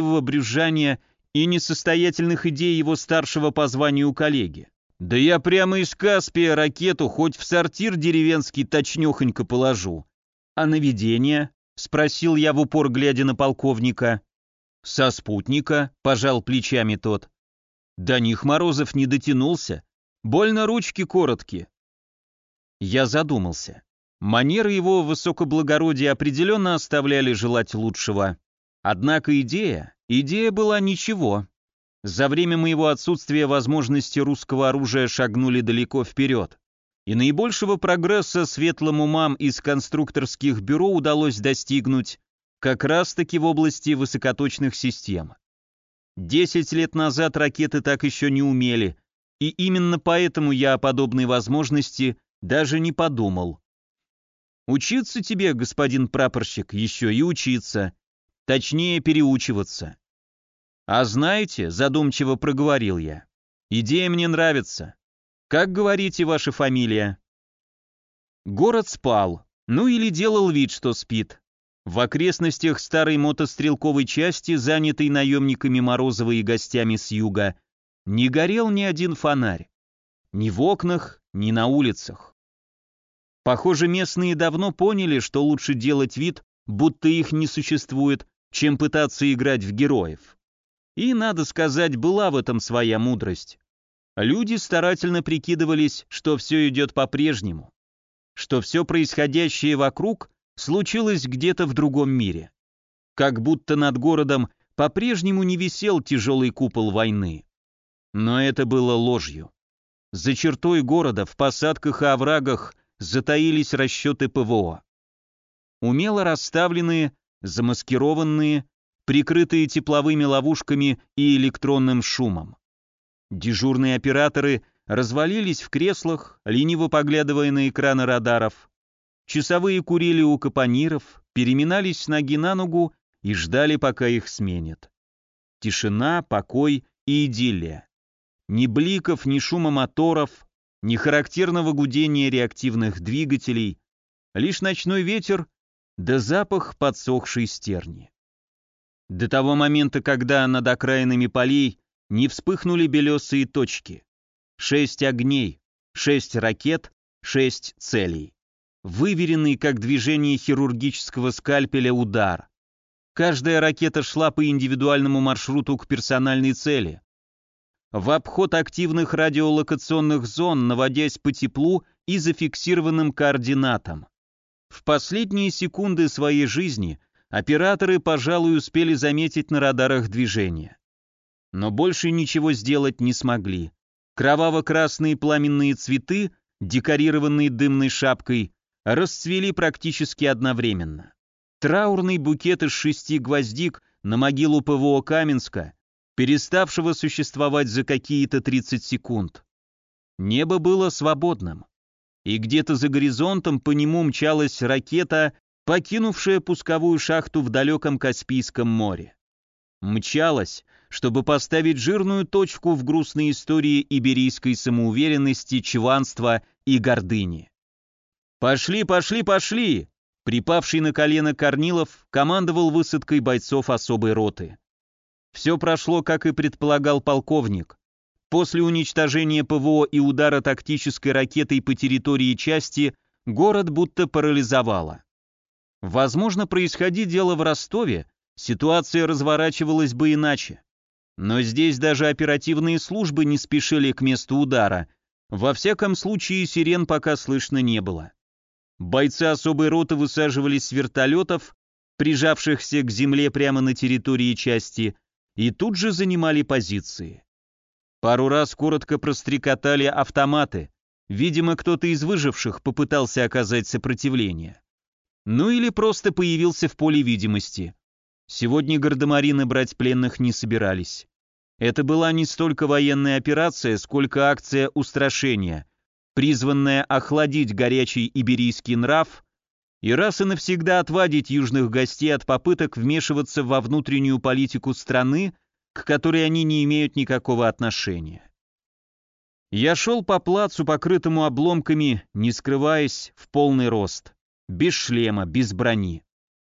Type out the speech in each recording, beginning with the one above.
нетерпеливого брюзжания и несостоятельных идей его старшего по званию коллеги. Да я прямо из Каспия ракету хоть в сортир деревенский точнёхонько положу. А наведение? Спросил я в упор, глядя на полковника. Со спутника, пожал плечами тот. До них Морозов не дотянулся. Больно ручки короткие. Я задумался. Манеры его высокоблагородия определенно оставляли желать лучшего. Однако идея, идея была ничего. За время моего отсутствия возможности русского оружия шагнули далеко вперед. И наибольшего прогресса светлым умам из конструкторских бюро удалось достигнуть как раз-таки в области высокоточных систем. Десять лет назад ракеты так еще не умели, и именно поэтому я о подобной возможности даже не подумал. Учиться тебе, господин прапорщик, еще и учиться. Точнее, переучиваться. А знаете, задумчиво проговорил я, идея мне нравится. Как говорите ваша фамилия? Город спал, ну или делал вид, что спит. В окрестностях старой мотострелковой части, занятой наемниками Морозова и гостями с юга, не горел ни один фонарь. Ни в окнах, ни на улицах. Похоже, местные давно поняли, что лучше делать вид, будто их не существует, чем пытаться играть в героев. И, надо сказать, была в этом своя мудрость. Люди старательно прикидывались, что все идет по-прежнему, что все происходящее вокруг случилось где-то в другом мире. Как будто над городом по-прежнему не висел тяжелый купол войны. Но это было ложью. За чертой города, в посадках и оврагах затаились расчеты ПВО. Умело расставленные, замаскированные, прикрытые тепловыми ловушками и электронным шумом. Дежурные операторы развалились в креслах, лениво поглядывая на экраны радаров. Часовые курили у капониров, переминались с ноги на ногу и ждали, пока их сменят. Тишина, покой и идиллия. Ни бликов, ни шума моторов, ни характерного гудения реактивных двигателей, лишь ночной ветер да запах подсохшей стерни. До того момента, когда над окраинами полей не вспыхнули белесые точки. Шесть огней, шесть ракет, шесть целей. Выверенный, как движение хирургического скальпеля, удар. Каждая ракета шла по индивидуальному маршруту к персональной цели. В обход активных радиолокационных зон, наводясь по теплу и зафиксированным координатам. В последние секунды своей жизни операторы, пожалуй, успели заметить на радарах движение но больше ничего сделать не смогли. Кроваво-красные пламенные цветы, декорированные дымной шапкой, расцвели практически одновременно. Траурный букет из шести гвоздик на могилу ПВО Каменска, переставшего существовать за какие-то 30 секунд. Небо было свободным, и где-то за горизонтом по нему мчалась ракета, покинувшая пусковую шахту в далеком Каспийском море. Мчалась, чтобы поставить жирную точку в грустной истории иберийской самоуверенности, чванства и гордыни. «Пошли, пошли, пошли!» Припавший на колено Корнилов командовал высадкой бойцов особой роты. Все прошло, как и предполагал полковник. После уничтожения ПВО и удара тактической ракетой по территории части город будто парализовало. Возможно, происходи дело в Ростове, ситуация разворачивалась бы иначе. Но здесь даже оперативные службы не спешили к месту удара. Во всяком случае, сирен пока слышно не было. Бойцы особой роты высаживались с вертолетов, прижавшихся к земле прямо на территории части, и тут же занимали позиции. Пару раз коротко прострекотали автоматы. Видимо, кто-то из выживших попытался оказать сопротивление. Ну или просто появился в поле видимости. Сегодня гардемарины брать пленных не собирались. Это была не столько военная операция, сколько акция устрашения, призванная охладить горячий иберийский нрав и раз и навсегда отвадить южных гостей от попыток вмешиваться во внутреннюю политику страны, к которой они не имеют никакого отношения. Я шел по плацу, покрытому обломками, не скрываясь, в полный рост, без шлема, без брони.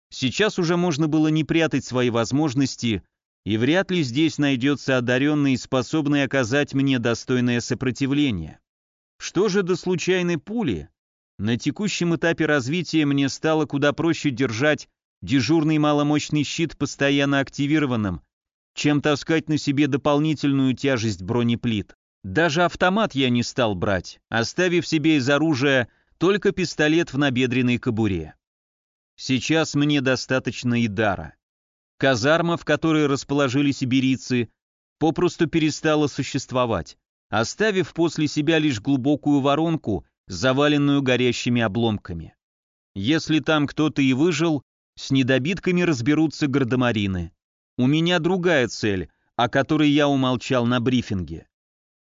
Сейчас уже можно было не прятать свои возможности, и вряд ли здесь найдется одаренный, способный оказать мне достойное сопротивление. Что же до случайной пули? На текущем этапе развития мне стало куда проще держать дежурный маломощный щит постоянно активированным, чем таскать на себе дополнительную тяжесть бронеплит. Даже автомат я не стал брать, оставив себе из оружия только пистолет в набедренной кобуре. Сейчас мне достаточно и дара. Казарма, в которой расположились иберийцы, попросту перестала существовать, оставив после себя лишь глубокую воронку, заваленную горящими обломками. Если там кто-то и выжил, с недобитками разберутся гардемарины. У меня другая цель, о которой я умолчал на брифинге.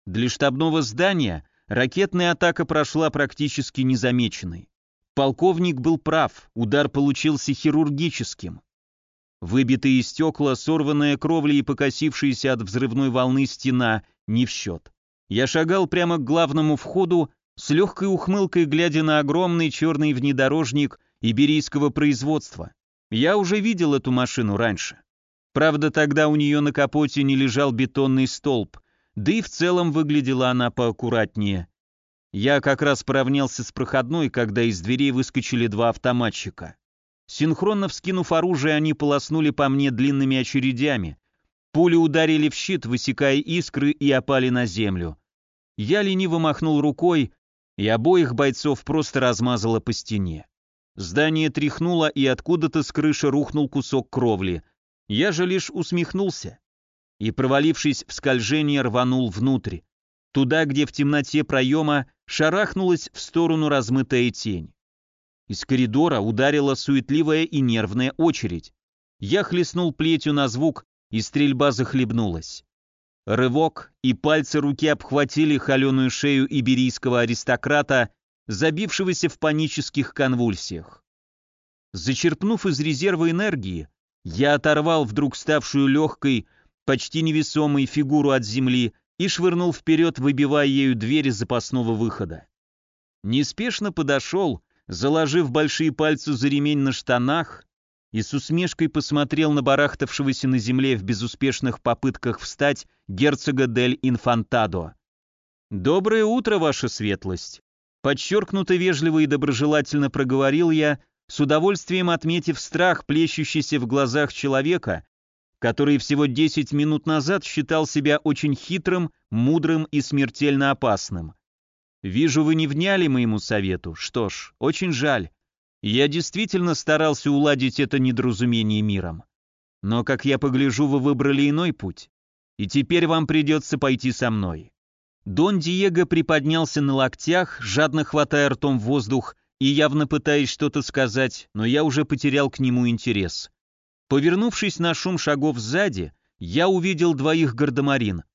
Для штабного здания ракетная атака прошла практически незамеченной. Полковник был прав, удар получился хирургическим. Выбитые стекла, сорванная кровля и покосившаяся от взрывной волны стена не в счет. Я шагал прямо к главному входу, с легкой ухмылкой глядя на огромный черный внедорожник иберийского производства. Я уже видел эту машину раньше. Правда, тогда у нее на капоте не лежал бетонный столб, да и в целом выглядела она поаккуратнее. Я как раз поравнялся с проходной, когда из дверей выскочили два автоматчика. Синхронно вскинув оружие, они полоснули по мне длинными очередями. Пули ударили в щит, высекая искры, и опали на землю. Я лениво махнул рукой, и обоих бойцов просто размазало по стене. Здание тряхнуло, и откуда-то с крыши рухнул кусок кровли. Я же лишь усмехнулся. И, провалившись в скольжение, рванул внутрь. Туда, где в темноте проема шарахнулась в сторону размытая тень. Из коридора ударила суетливая и нервная очередь. Я хлестнул плетью на звук, и стрельба захлебнулась. Рывок, и пальцы руки обхватили холеную шею иберийского аристократа, забившегося в панических конвульсиях. Зачерпнув из резерва энергии, я оторвал вдруг ставшую легкой, почти невесомой фигуру от земли и швырнул вперед, выбивая ею двери запасного выхода. Неспешно подошел, заложив большие пальцы за ремень на штанах, и с усмешкой посмотрел на барахтавшегося на земле в безуспешных попытках встать герцога Дель Инфантадо. «Доброе утро, ваша светлость!» Подчеркнуто вежливо и доброжелательно проговорил я, с удовольствием отметив страх, плещущийся в глазах человека, который всего 10 минут назад считал себя очень хитрым, мудрым и смертельно опасным. Вижу, вы не вняли моему совету. Что ж, очень жаль. Я действительно старался уладить это недоразумение миром. Но, как я погляжу, вы выбрали иной путь. И теперь вам придется пойти со мной. Дон Диего приподнялся на локтях, жадно хватая ртом воздух и явно пытаясь что-то сказать, но я уже потерял к нему интерес. Повернувшись на шум шагов сзади, я увидел двоих гардемарин,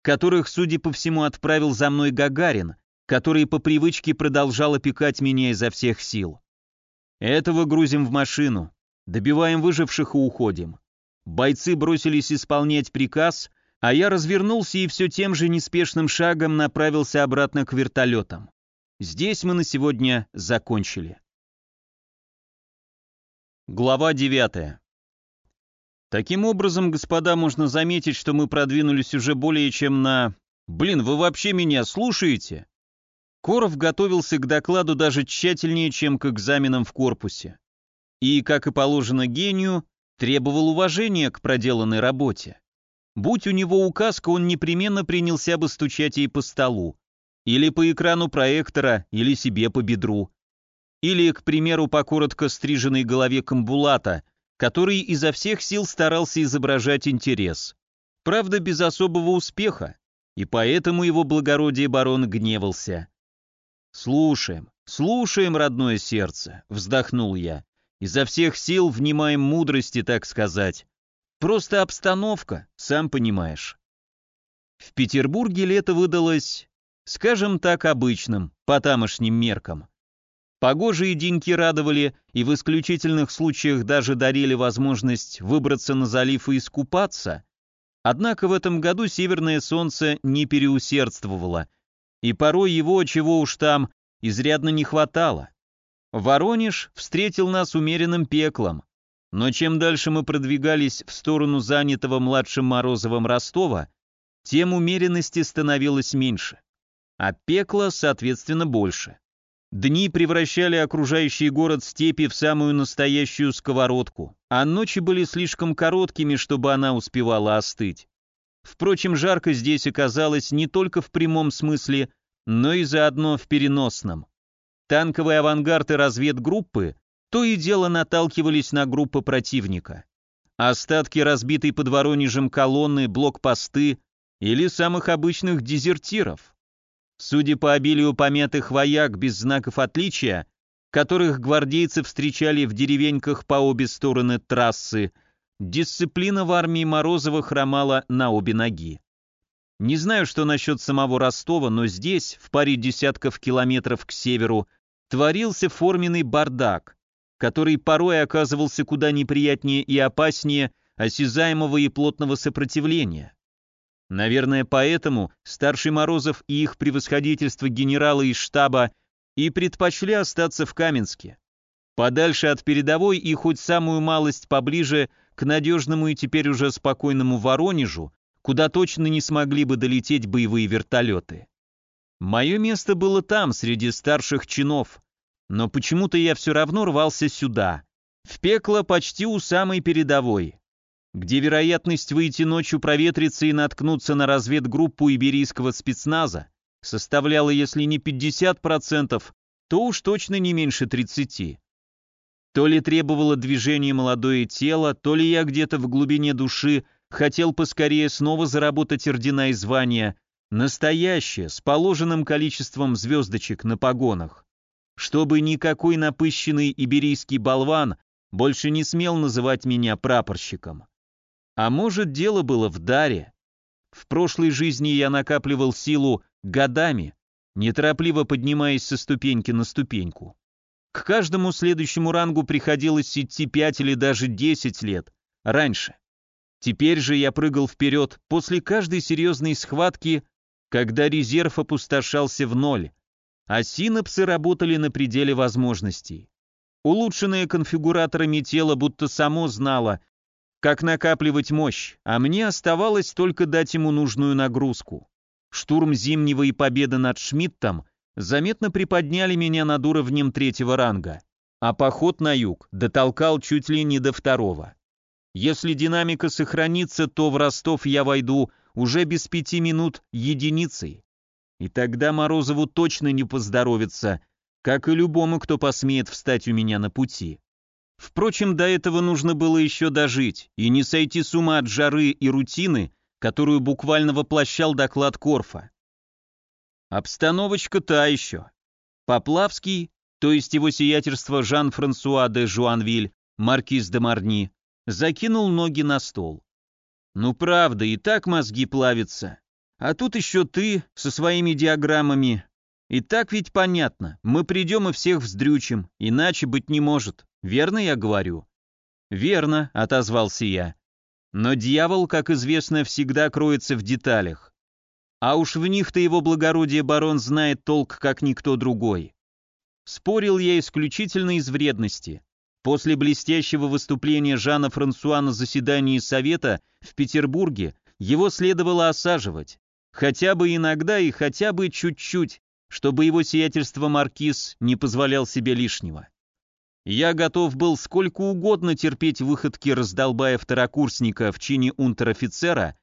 которых, судя по всему, отправил за мной Гагарин, который по привычке продолжал опекать меня изо всех сил. Этого грузим в машину, добиваем выживших и уходим. Бойцы бросились исполнять приказ, а я развернулся и все тем же неспешным шагом направился обратно к вертолетам. Здесь мы на сегодня закончили. Глава 9. Таким образом, господа, можно заметить, что мы продвинулись уже более чем на... Блин, вы вообще меня слушаете? Коров готовился к докладу даже тщательнее, чем к экзаменам в корпусе. И, как и положено гению, требовал уважения к проделанной работе. Будь у него указка, он непременно принялся бы стучать ей по столу. Или по экрану проектора, или себе по бедру. Или, к примеру, по коротко стриженной голове Камбулата, который изо всех сил старался изображать интерес. Правда, без особого успеха, и поэтому его благородие барон гневался. «Слушаем, слушаем, родное сердце», — вздохнул я. «Изо всех сил внимаем мудрости, так сказать. Просто обстановка, сам понимаешь». В Петербурге лето выдалось, скажем так, обычным, по тамошним меркам. Погожие деньки радовали и в исключительных случаях даже дарили возможность выбраться на залив и искупаться. Однако в этом году северное солнце не переусердствовало — и порой его, чего уж там, изрядно не хватало. Воронеж встретил нас умеренным пеклом. Но чем дальше мы продвигались в сторону занятого младшим Морозовым Ростова, тем умеренности становилось меньше, а пекла, соответственно, больше. Дни превращали окружающий город степи в самую настоящую сковородку, а ночи были слишком короткими, чтобы она успевала остыть. Впрочем, жарко здесь оказалось не только в прямом смысле, но и заодно в переносном. Танковые авангард и разведгруппы то и дело наталкивались на группы противника. Остатки разбитой под Воронежем колонны, блокпосты или самых обычных дезертиров. Судя по обилию помятых вояк без знаков отличия, которых гвардейцы встречали в деревеньках по обе стороны трассы, дисциплина в армии Морозова хромала на обе ноги. Не знаю, что насчет самого Ростова, но здесь, в паре десятков километров к северу, творился форменный бардак который порой оказывался куда неприятнее и опаснее осязаемого и плотного сопротивления. Наверное, поэтому старший Морозов и их превосходительство генералы из штаба и предпочли остаться в Каменске. Подальше от передовой и хоть самую малость поближе к надежному и теперь уже спокойному Воронежу, куда точно не смогли бы долететь боевые вертолеты. Мое место было там, среди старших чинов, но почему-то я все равно рвался сюда, в пекло почти у самой передовой, где вероятность выйти ночью проветриться и наткнуться на разведгруппу иберийского спецназа составляла, если не 50%, то уж точно не меньше 30%. То ли требовало движения молодое тело, то ли я где-то в глубине души хотел поскорее снова заработать ордена и звания, настоящее, с положенным количеством звездочек на погонах чтобы никакой напыщенный иберийский болван больше не смел называть меня прапорщиком. А может, дело было в даре? В прошлой жизни я накапливал силу годами, неторопливо поднимаясь со ступеньки на ступеньку. К каждому следующему рангу приходилось идти 5 или даже 10 лет, раньше. Теперь же я прыгал вперед после каждой серьезной схватки, когда резерв опустошался в ноль, а синапсы работали на пределе возможностей. Улучшенное конфигураторами тело будто само знало, как накапливать мощь, а мне оставалось только дать ему нужную нагрузку. Штурм Зимнего и победа над Шмидтом заметно приподняли меня над уровнем третьего ранга, а поход на юг дотолкал чуть ли не до второго. Если динамика сохранится, то в Ростов я войду уже без пяти минут единицей. И тогда Морозову точно не поздоровится, как и любому, кто посмеет встать у меня на пути. Впрочем, до этого нужно было еще дожить и не сойти с ума от жары и рутины, которую буквально воплощал доклад Корфа. Обстановочка та еще. Поплавский, то есть его сиятельство Жан-Франсуа де Жуанвиль, маркиз де Марни, закинул ноги на стол. Ну правда, и так мозги плавятся. А тут еще ты со своими диаграммами. И так ведь понятно, мы придем и всех вздрючим, иначе быть не может. Верно я говорю? Верно, отозвался я. Но дьявол, как известно, всегда кроется в деталях. А уж в них-то его благородие барон знает толк, как никто другой. Спорил я исключительно из вредности. После блестящего выступления Жана Франсуа на заседании Совета в Петербурге его следовало осаживать. Хотя бы иногда и хотя бы чуть-чуть, чтобы его сиятельство Маркиз не позволял себе лишнего. Я готов был сколько угодно терпеть выходки раздолбая второкурсника в чине унтер-офицера,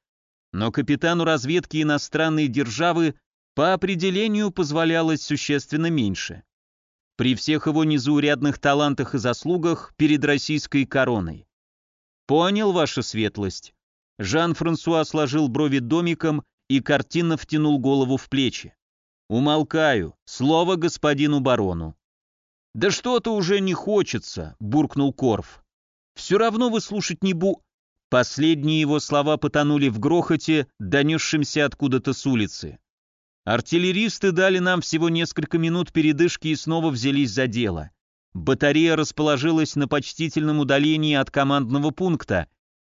но капитану разведки иностранной державы по определению позволялось существенно меньше. При всех его незаурядных талантах и заслугах перед российской короной. Понял, ваша светлость. Жан-Франсуа сложил брови домиком и картинно втянул голову в плечи. «Умолкаю. Слово господину барону». «Да что-то уже не хочется», — буркнул Корф. «Все равно вы слушать не бу...» Последние его слова потонули в грохоте, донесшемся откуда-то с улицы. Артиллеристы дали нам всего несколько минут передышки и снова взялись за дело. Батарея расположилась на почтительном удалении от командного пункта,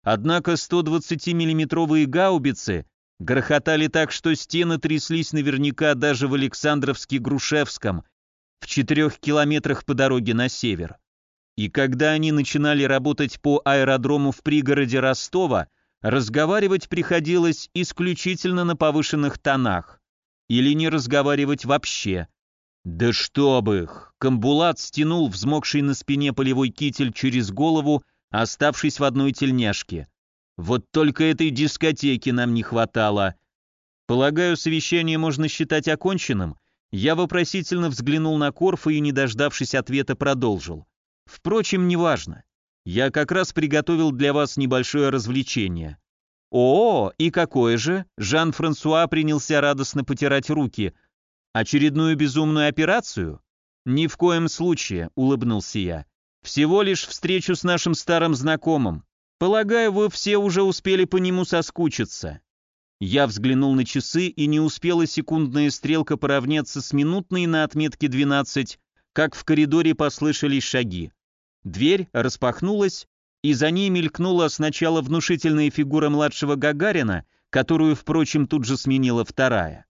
однако 120 миллиметровые гаубицы Грохотали так, что стены тряслись наверняка даже в Александровске-Грушевском, в четырех километрах по дороге на север. И когда они начинали работать по аэродрому в пригороде Ростова, разговаривать приходилось исключительно на повышенных тонах. Или не разговаривать вообще. Да чтоб их! Камбулат стянул взмокший на спине полевой китель через голову, оставшись в одной тельняшке. Вот только этой дискотеки нам не хватало. Полагаю, совещание можно считать оконченным. Я вопросительно взглянул на Корфа и, не дождавшись ответа, продолжил. Впрочем, неважно. Я как раз приготовил для вас небольшое развлечение. О, и какое же? Жан-Франсуа принялся радостно потирать руки. Очередную безумную операцию? Ни в коем случае, улыбнулся я. Всего лишь встречу с нашим старым знакомым. Полагаю, вы все уже успели по нему соскучиться. Я взглянул на часы, и не успела секундная стрелка поравняться с минутной на отметке 12, как в коридоре послышались шаги. Дверь распахнулась, и за ней мелькнула сначала внушительная фигура младшего Гагарина, которую, впрочем, тут же сменила вторая.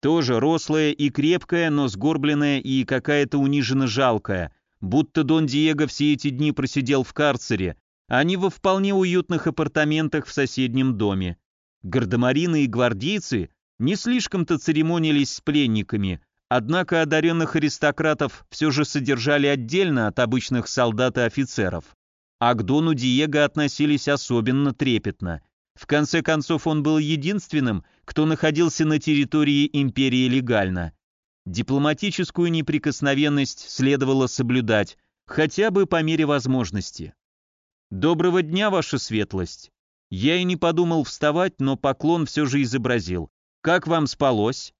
Тоже рослая и крепкая, но сгорбленная и какая-то униженно жалкая, будто Дон Диего все эти дни просидел в карцере, а не во вполне уютных апартаментах в соседнем доме. Гардемарины и гвардейцы не слишком-то церемонились с пленниками, однако одаренных аристократов все же содержали отдельно от обычных солдат и офицеров. А к Дону Диего относились особенно трепетно. В конце концов, он был единственным, кто находился на территории империи легально. Дипломатическую неприкосновенность следовало соблюдать, хотя бы по мере возможности. «Доброго дня, ваша светлость!» Я и не подумал вставать, но поклон все же изобразил. «Как вам спалось?»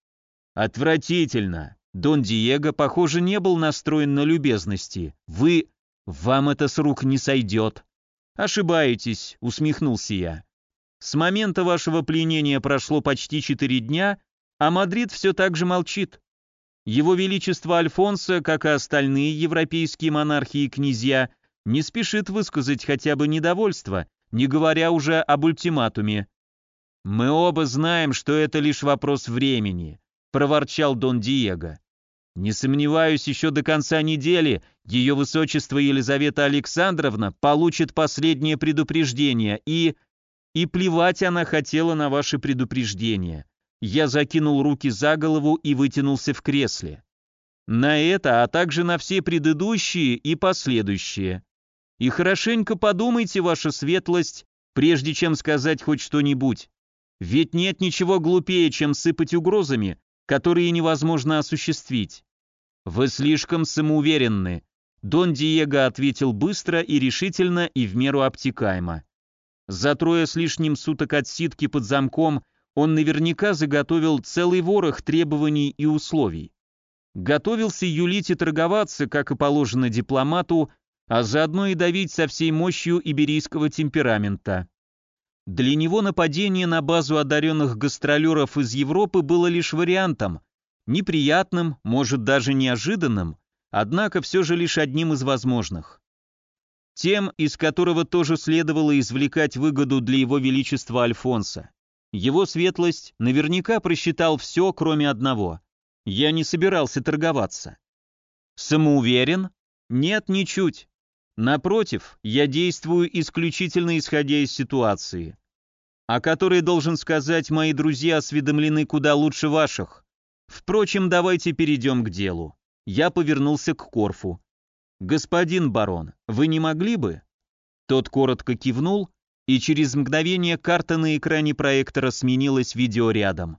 «Отвратительно!» Дон Диего, похоже, не был настроен на любезности. «Вы... вам это с рук не сойдет!» «Ошибаетесь», — усмехнулся я. «С момента вашего пленения прошло почти четыре дня, а Мадрид все так же молчит. Его Величество Альфонсо, как и остальные европейские монархи и князья, не спешит высказать хотя бы недовольство, не говоря уже об ультиматуме. «Мы оба знаем, что это лишь вопрос времени», — проворчал Дон Диего. «Не сомневаюсь, еще до конца недели ее высочество Елизавета Александровна получит последнее предупреждение, и... И плевать она хотела на ваши предупреждения». Я закинул руки за голову и вытянулся в кресле. На это, а также на все предыдущие и последующие. И хорошенько подумайте, ваша светлость, прежде чем сказать хоть что-нибудь. Ведь нет ничего глупее, чем сыпать угрозами, которые невозможно осуществить. Вы слишком самоуверенны. Дон Диего ответил быстро и решительно и в меру обтекаемо. За трое с лишним суток отсидки под замком он наверняка заготовил целый ворох требований и условий. Готовился юлить и торговаться, как и положено дипломату, а заодно и давить со всей мощью иберийского темперамента. Для него нападение на базу одаренных гастролеров из Европы было лишь вариантом, неприятным, может даже неожиданным, однако все же лишь одним из возможных. Тем, из которого тоже следовало извлекать выгоду для его величества Альфонса. Его светлость наверняка просчитал все, кроме одного. Я не собирался торговаться. Самоуверен? Нет, ничуть. Напротив, я действую исключительно исходя из ситуации, о которой, должен сказать, мои друзья осведомлены куда лучше ваших. Впрочем, давайте перейдем к делу. Я повернулся к Корфу. «Господин барон, вы не могли бы?» Тот коротко кивнул, и через мгновение карта на экране проектора сменилась видеорядом.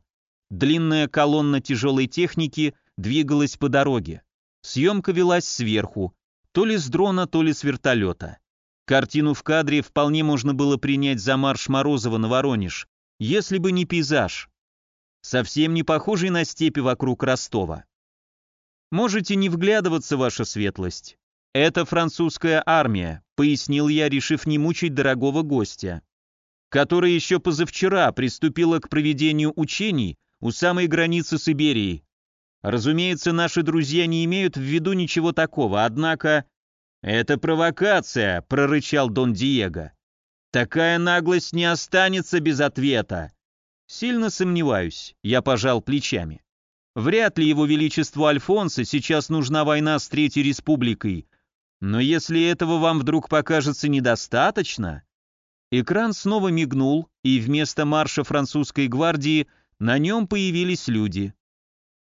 Длинная колонна тяжелой техники двигалась по дороге. Съемка велась сверху, то ли с дрона, то ли с вертолета. Картину в кадре вполне можно было принять за марш Морозова на Воронеж, если бы не пейзаж. Совсем не похожий на степи вокруг Ростова. Можете не вглядываться, ваша светлость. Это французская армия, пояснил я, решив не мучить дорогого гостя, которая еще позавчера приступила к проведению учений у самой границы с Разумеется, наши друзья не имеют в виду ничего такого, однако... «Это провокация», — прорычал Дон Диего. «Такая наглость не останется без ответа». «Сильно сомневаюсь», — я пожал плечами. «Вряд ли его величеству Альфонсо сейчас нужна война с Третьей Республикой. Но если этого вам вдруг покажется недостаточно... Экран снова мигнул, и вместо марша французской гвардии на нем появились люди.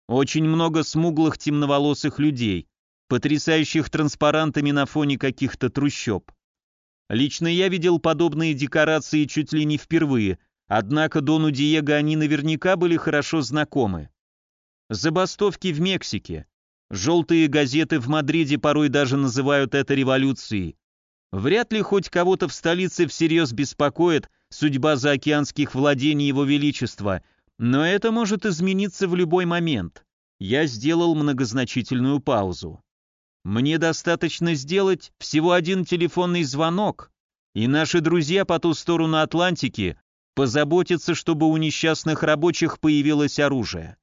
Очень много смуглых темноволосых людей, потрясающих транспарантами на фоне каких-то трущоб. Лично я видел подобные декорации чуть ли не впервые, однако Дону Диего они наверняка были хорошо знакомы. Забастовки в Мексике. Желтые газеты в Мадриде порой даже называют это революцией. Вряд ли хоть кого-то в столице всерьез беспокоит судьба заокеанских владений Его Величества, но это может измениться в любой момент. Я сделал многозначительную паузу. Мне достаточно сделать всего один телефонный звонок, и наши друзья по ту сторону Атлантики позаботятся, чтобы у несчастных рабочих появилось оружие.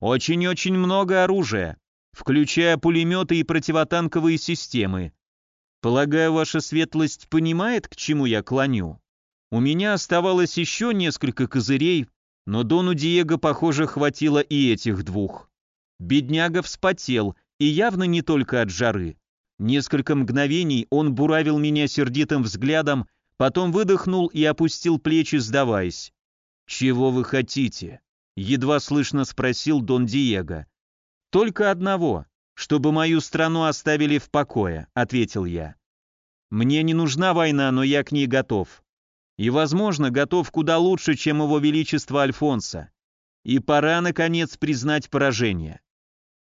Очень-очень много оружия, включая пулеметы и противотанковые системы. Полагаю, ваша светлость понимает, к чему я клоню? У меня оставалось еще несколько козырей, но Дону Диего, похоже, хватило и этих двух. Бедняга вспотел, и явно не только от жары. Несколько мгновений он буравил меня сердитым взглядом, потом выдохнул и опустил плечи, сдаваясь. «Чего вы хотите?» — едва слышно спросил Дон Диего. «Только одного чтобы мою страну оставили в покое», — ответил я. «Мне не нужна война, но я к ней готов. И, возможно, готов куда лучше, чем его величество Альфонса. И пора, наконец, признать поражение.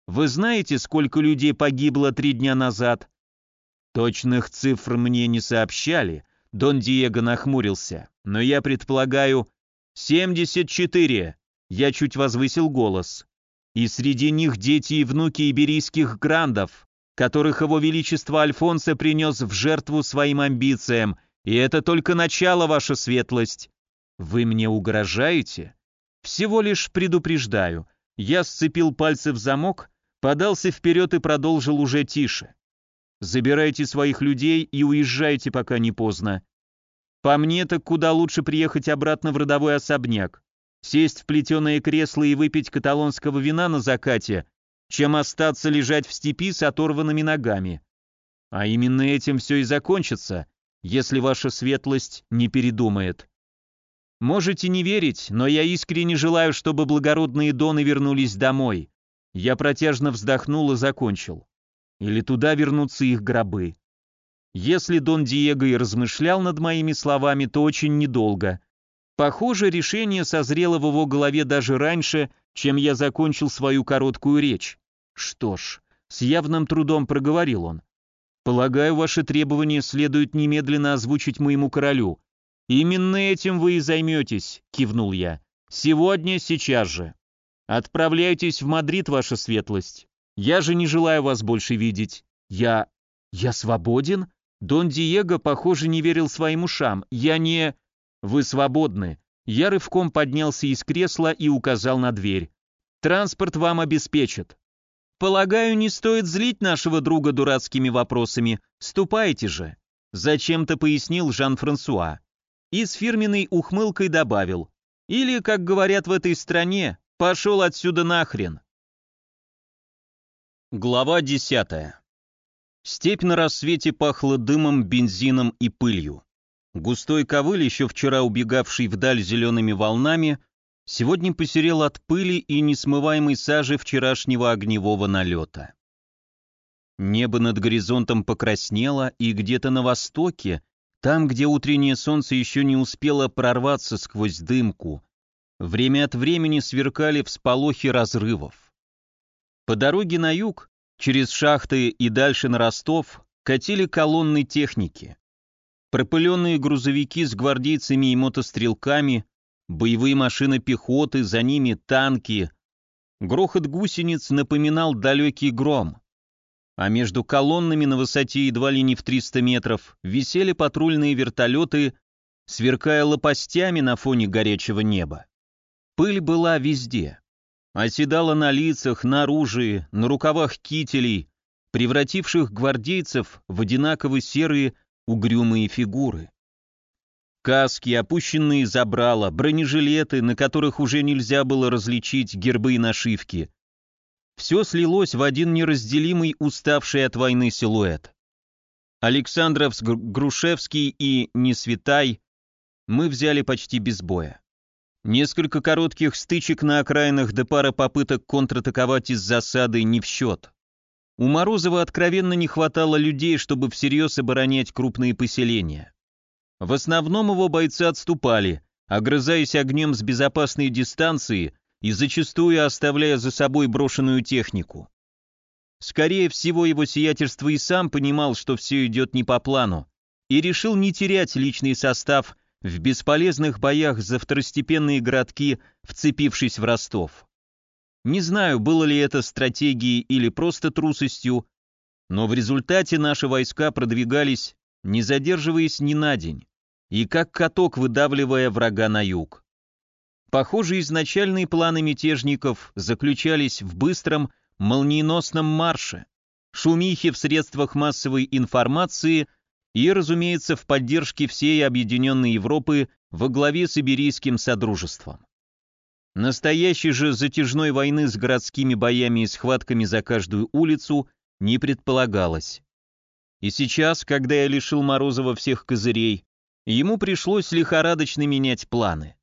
Вы знаете, сколько людей погибло три дня назад?» «Точных цифр мне не сообщали», — Дон Диего нахмурился, «но я предполагаю...» «Семьдесят четыре!» Я чуть возвысил голос и среди них дети и внуки иберийских грандов, которых его величество Альфонсо принес в жертву своим амбициям, и это только начало, ваша светлость. Вы мне угрожаете? Всего лишь предупреждаю. Я сцепил пальцы в замок, подался вперед и продолжил уже тише. Забирайте своих людей и уезжайте, пока не поздно. По мне так куда лучше приехать обратно в родовой особняк сесть в плетеное кресло и выпить каталонского вина на закате, чем остаться лежать в степи с оторванными ногами. А именно этим все и закончится, если ваша светлость не передумает. Можете не верить, но я искренне желаю, чтобы благородные доны вернулись домой. Я протяжно вздохнул и закончил. Или туда вернутся их гробы. Если Дон Диего и размышлял над моими словами, то очень недолго, Похоже, решение созрело в его голове даже раньше, чем я закончил свою короткую речь. Что ж, с явным трудом проговорил он. Полагаю, ваши требования следует немедленно озвучить моему королю. Именно этим вы и займетесь, кивнул я. Сегодня, сейчас же. Отправляйтесь в Мадрид, ваша светлость. Я же не желаю вас больше видеть. Я... я свободен? Дон Диего, похоже, не верил своим ушам. Я не... «Вы свободны». Я рывком поднялся из кресла и указал на дверь. «Транспорт вам обеспечат». «Полагаю, не стоит злить нашего друга дурацкими вопросами. Ступайте же», — зачем-то пояснил Жан-Франсуа. И с фирменной ухмылкой добавил. «Или, как говорят в этой стране, пошел отсюда нахрен». Глава десятая. Степь на рассвете пахла дымом, бензином и пылью. Густой ковыль, еще вчера убегавший вдаль зелеными волнами, сегодня посерел от пыли и несмываемой сажи вчерашнего огневого налета. Небо над горизонтом покраснело, и где-то на востоке, там, где утреннее солнце еще не успело прорваться сквозь дымку, время от времени сверкали всполохи разрывов. По дороге на юг, через шахты и дальше на Ростов, катили колонны техники пропыленные грузовики с гвардейцами и мотострелками, боевые машины пехоты, за ними танки. Грохот гусениц напоминал далекий гром. А между колоннами на высоте едва ли не в 300 метров висели патрульные вертолеты, сверкая лопастями на фоне горячего неба. Пыль была везде. Оседала на лицах, на оружии, на рукавах кителей, превративших гвардейцев в одинаково серые угрюмые фигуры. Каски, опущенные забрала, бронежилеты, на которых уже нельзя было различить гербы и нашивки. Все слилось в один неразделимый, уставший от войны силуэт. Александровск, Грушевский и Несвитай мы взяли почти без боя. Несколько коротких стычек на окраинах до пара попыток контратаковать из засады не в счет. У Морозова откровенно не хватало людей, чтобы всерьез оборонять крупные поселения. В основном его бойцы отступали, огрызаясь огнем с безопасной дистанции и зачастую оставляя за собой брошенную технику. Скорее всего, его сиятельство и сам понимал, что все идет не по плану, и решил не терять личный состав в бесполезных боях за второстепенные городки, вцепившись в Ростов. Не знаю, было ли это стратегией или просто трусостью, но в результате наши войска продвигались, не задерживаясь ни на день, и как каток выдавливая врага на юг. Похоже, изначальные планы мятежников заключались в быстром, молниеносном марше, шумихе в средствах массовой информации и, разумеется, в поддержке всей объединенной Европы во главе с Иберийским Содружеством. Настоящей же затяжной войны с городскими боями и схватками за каждую улицу не предполагалось. И сейчас, когда я лишил Морозова всех козырей, ему пришлось лихорадочно менять планы.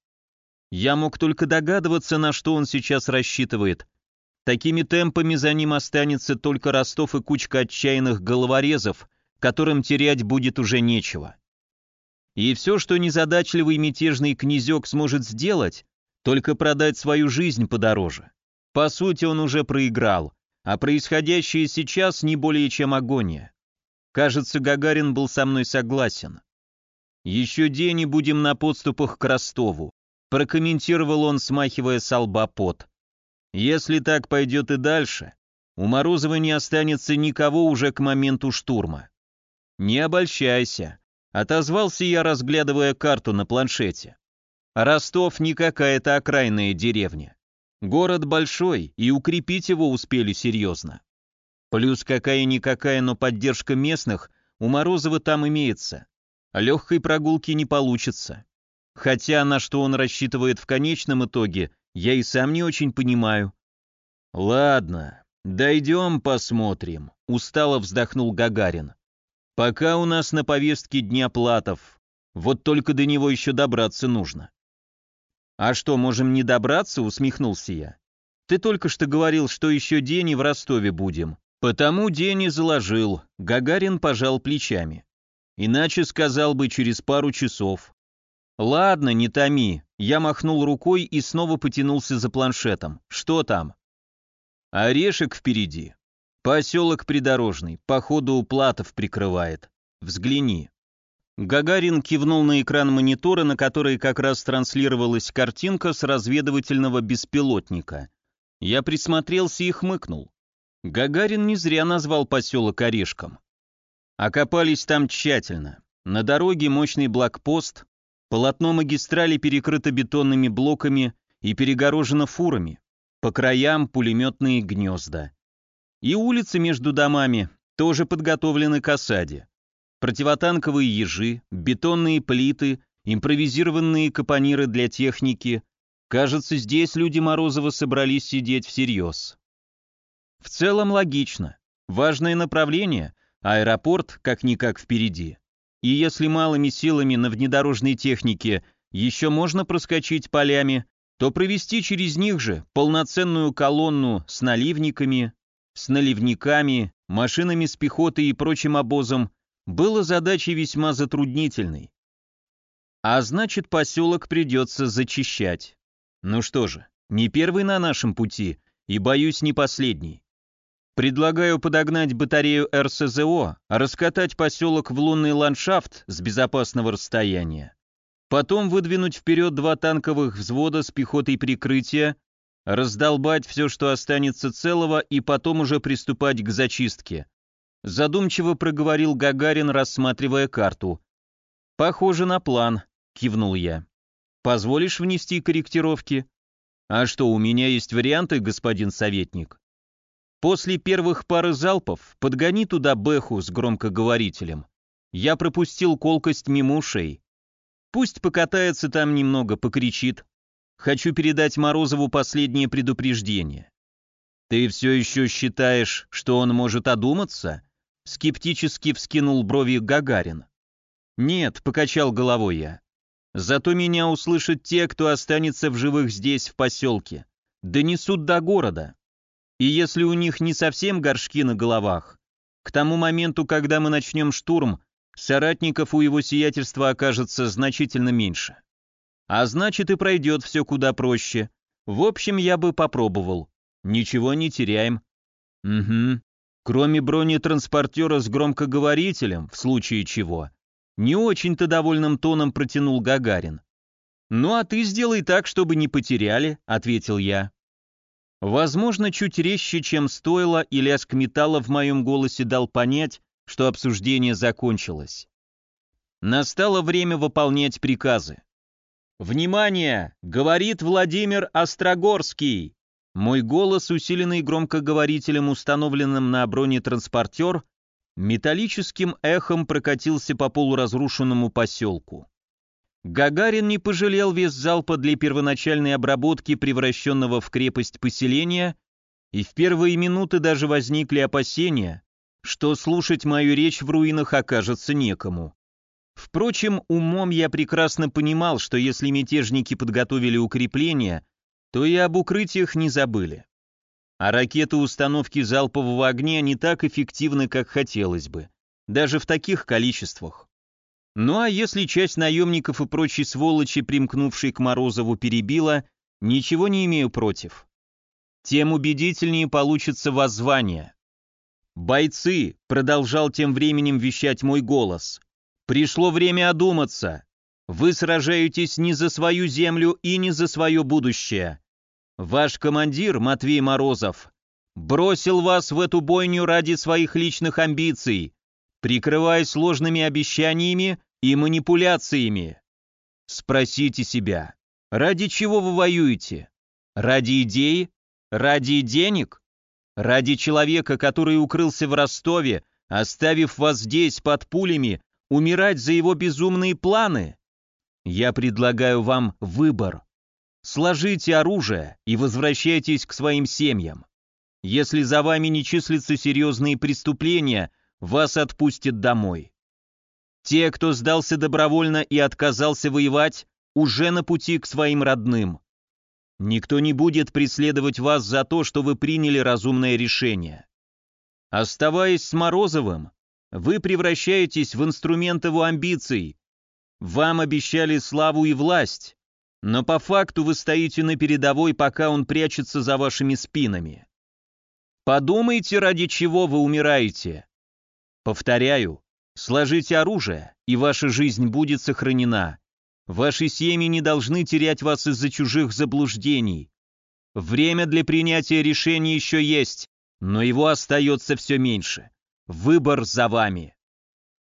Я мог только догадываться, на что он сейчас рассчитывает. Такими темпами за ним останется только Ростов и кучка отчаянных головорезов, которым терять будет уже нечего. И все, что незадачливый мятежный князек сможет сделать, только продать свою жизнь подороже. По сути, он уже проиграл, а происходящее сейчас не более чем агония. Кажется, Гагарин был со мной согласен. «Еще день и будем на подступах к Ростову», прокомментировал он, смахивая с лба пот. «Если так пойдет и дальше, у Морозова не останется никого уже к моменту штурма. «Не обольщайся», — отозвался я, разглядывая карту на планшете. «Ростов не какая-то окраинная деревня. Город большой, и укрепить его успели серьезно. Плюс какая-никакая, но поддержка местных у Морозова там имеется. Легкой прогулки не получится. Хотя на что он рассчитывает в конечном итоге, я и сам не очень понимаю. «Ладно, дойдем посмотрим», — устало вздохнул Гагарин. Пока у нас на повестке дня Платов. Вот только до него еще добраться нужно. А что, можем не добраться, усмехнулся я. Ты только что говорил, что еще день и в Ростове будем. Потому день и заложил. Гагарин пожал плечами. Иначе сказал бы через пару часов. Ладно, не томи. Я махнул рукой и снова потянулся за планшетом. Что там? Орешек впереди. Поселок придорожный, походу платов прикрывает. Взгляни. Гагарин кивнул на экран монитора, на который как раз транслировалась картинка с разведывательного беспилотника. Я присмотрелся и хмыкнул. Гагарин не зря назвал поселок Орешком. Окопались там тщательно. На дороге мощный блокпост, полотно магистрали перекрыто бетонными блоками и перегорожено фурами. По краям пулеметные гнезда. И улицы между домами тоже подготовлены к осаде. Противотанковые ежи, бетонные плиты, импровизированные капониры для техники. Кажется, здесь люди Морозова собрались сидеть всерьез. В целом логично. Важное направление, аэропорт как-никак впереди. И если малыми силами на внедорожной технике еще можно проскочить полями, то провести через них же полноценную колонну с наливниками, с наливниками, машинами с пехотой и прочим обозом было задачей весьма затруднительной. А значит, поселок придется зачищать. Ну что же, не первый на нашем пути, и, боюсь, не последний. Предлагаю подогнать батарею РСЗО, раскатать поселок в лунный ландшафт с безопасного расстояния. Потом выдвинуть вперед два танковых взвода с пехотой прикрытия раздолбать все, что останется целого, и потом уже приступать к зачистке. Задумчиво проговорил Гагарин, рассматривая карту. «Похоже на план», — кивнул я. «Позволишь внести корректировки?» «А что, у меня есть варианты, господин советник?» «После первых пары залпов подгони туда Бэху с громкоговорителем. Я пропустил колкость мимо ушей. Пусть покатается там немного, покричит, Хочу передать Морозову последнее предупреждение. Ты все еще считаешь, что он может одуматься? Скептически вскинул брови Гагарин. «Нет», — покачал головой я. «Зато меня услышат те, кто останется в живых здесь, в поселке. Донесут до города. И если у них не совсем горшки на головах, к тому моменту, когда мы начнем штурм, соратников у его сиятельства окажется значительно меньше. А значит и пройдет все куда проще. В общем, я бы попробовал. Ничего не теряем. Угу. Кроме бронетранспортера с громкоговорителем, в случае чего. Не очень-то довольным тоном протянул Гагарин. «Ну а ты сделай так, чтобы не потеряли», — ответил я. Возможно, чуть резче, чем стоило, и лязг металла в моем голосе дал понять, что обсуждение закончилось. Настало время выполнять приказы. «Внимание!» — говорит Владимир Острогорский. Мой голос, усиленный громкоговорителем, установленным на бронетранспортер, металлическим эхом прокатился по полуразрушенному поселку. Гагарин не пожалел вес залпа для первоначальной обработки превращенного в крепость поселения, и в первые минуты даже возникли опасения, что слушать мою речь в руинах окажется некому. Впрочем, умом я прекрасно понимал, что если мятежники подготовили укрепления, то и об укрытиях не забыли. А ракеты установки залпового огня не так эффективны, как хотелось бы, даже в таких количествах. Ну а если часть наемников и прочей сволочи, примкнувшей к Морозову, перебила, ничего не имею против. Тем убедительнее получится воззвание. «Бойцы!» — продолжал тем временем вещать мой голос. «Пришло время одуматься. Вы сражаетесь не за свою землю и не за свое будущее. Ваш командир, Матвей Морозов, бросил вас в эту бойню ради своих личных амбиций, прикрываясь ложными обещаниями и манипуляциями. Спросите себя, ради чего вы воюете? Ради идеи? Ради денег? Ради человека, который укрылся в Ростове, оставив вас здесь под пулями, умирать за его безумные планы? Я предлагаю вам выбор. Сложите оружие и возвращайтесь к своим семьям. Если за вами не числятся серьезные преступления, вас отпустят домой. Те, кто сдался добровольно и отказался воевать, уже на пути к своим родным. Никто не будет преследовать вас за то, что вы приняли разумное решение. Оставаясь с Морозовым, вы превращаетесь в инструмент его амбиций. Вам обещали славу и власть, но по факту вы стоите на передовой, пока он прячется за вашими спинами. Подумайте, ради чего вы умираете. Повторяю, сложите оружие, и ваша жизнь будет сохранена. Ваши семьи не должны терять вас из-за чужих заблуждений. Время для принятия решений еще есть, но его остается все меньше. Выбор за вами.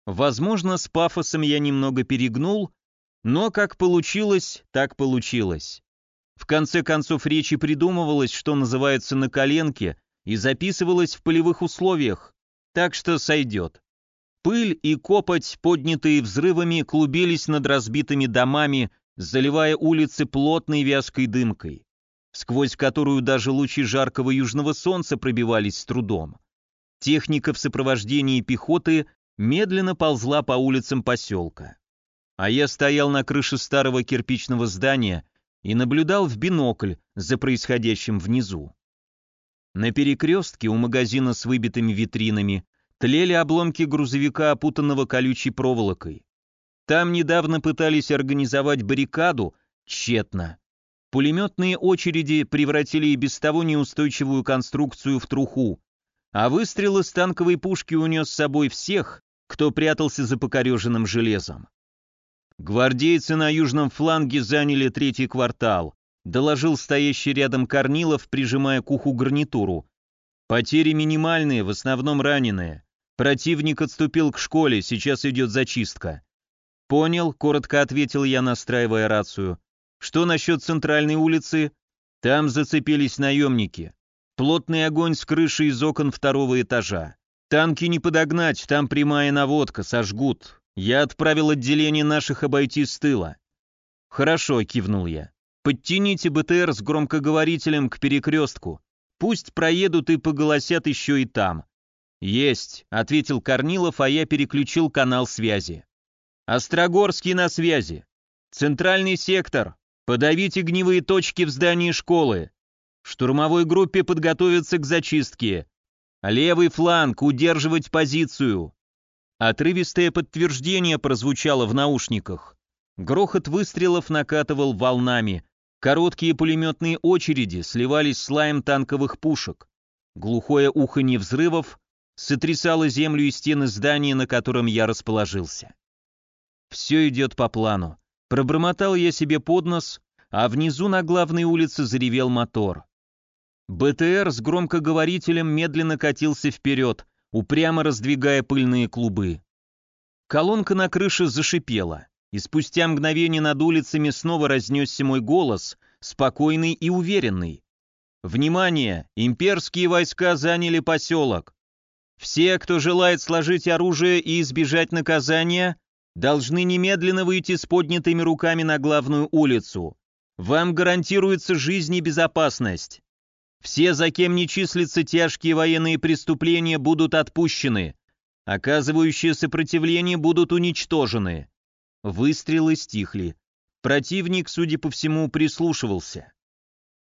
Возможно, с пафосом я немного перегнул, но как получилось, так получилось. В конце концов, речи придумывалось, что называется, на коленке, и записывалось в полевых условиях, так что сойдет. Пыль и копоть, поднятые взрывами, клубились над разбитыми домами, заливая улицы плотной вязкой дымкой, сквозь которую даже лучи жаркого южного солнца пробивались с трудом. Техника в сопровождении пехоты медленно ползла по улицам поселка. А я стоял на крыше старого кирпичного здания и наблюдал в бинокль за происходящим внизу. На перекрестке у магазина с выбитыми витринами тлели обломки грузовика, опутанного колючей проволокой. Там недавно пытались организовать баррикаду, тщетно. Пулеметные очереди превратили и без того неустойчивую конструкцию в труху, а выстрел из танковой пушки унес с собой всех, кто прятался за покореженным железом. Гвардейцы на южном фланге заняли третий квартал, доложил стоящий рядом Корнилов, прижимая к уху гарнитуру. Потери минимальные, в основном раненые. Противник отступил к школе, сейчас идет зачистка. Понял, коротко ответил я, настраивая рацию. Что насчет центральной улицы? Там зацепились наемники. Плотный огонь с крыши из окон второго этажа. Танки не подогнать, там прямая наводка, сожгут. Я отправил отделение наших обойти с тыла. Хорошо, кивнул я. Подтяните БТР с громкоговорителем к перекрестку. Пусть проедут и поголосят еще и там. «Есть», — ответил Корнилов, а я переключил канал связи. «Острогорский на связи. Центральный сектор. Подавить огневые точки в здании школы. Штурмовой группе подготовиться к зачистке. Левый фланг, удерживать позицию». Отрывистое подтверждение прозвучало в наушниках. Грохот выстрелов накатывал волнами. Короткие пулеметные очереди сливались с лаем танковых пушек. Глухое уханье взрывов сотрясало землю и стены здания, на котором я расположился. Все идет по плану. Пробормотал я себе под нос, а внизу на главной улице заревел мотор. БТР с громкоговорителем медленно катился вперед, упрямо раздвигая пыльные клубы. Колонка на крыше зашипела, и спустя мгновение над улицами снова разнесся мой голос, спокойный и уверенный. «Внимание! Имперские войска заняли поселок. Все, кто желает сложить оружие и избежать наказания, должны немедленно выйти с поднятыми руками на главную улицу. Вам гарантируется жизнь и безопасность. Все, за кем не числятся тяжкие военные преступления, будут отпущены. Оказывающие сопротивление будут уничтожены. Выстрелы стихли. Противник, судя по всему, прислушивался.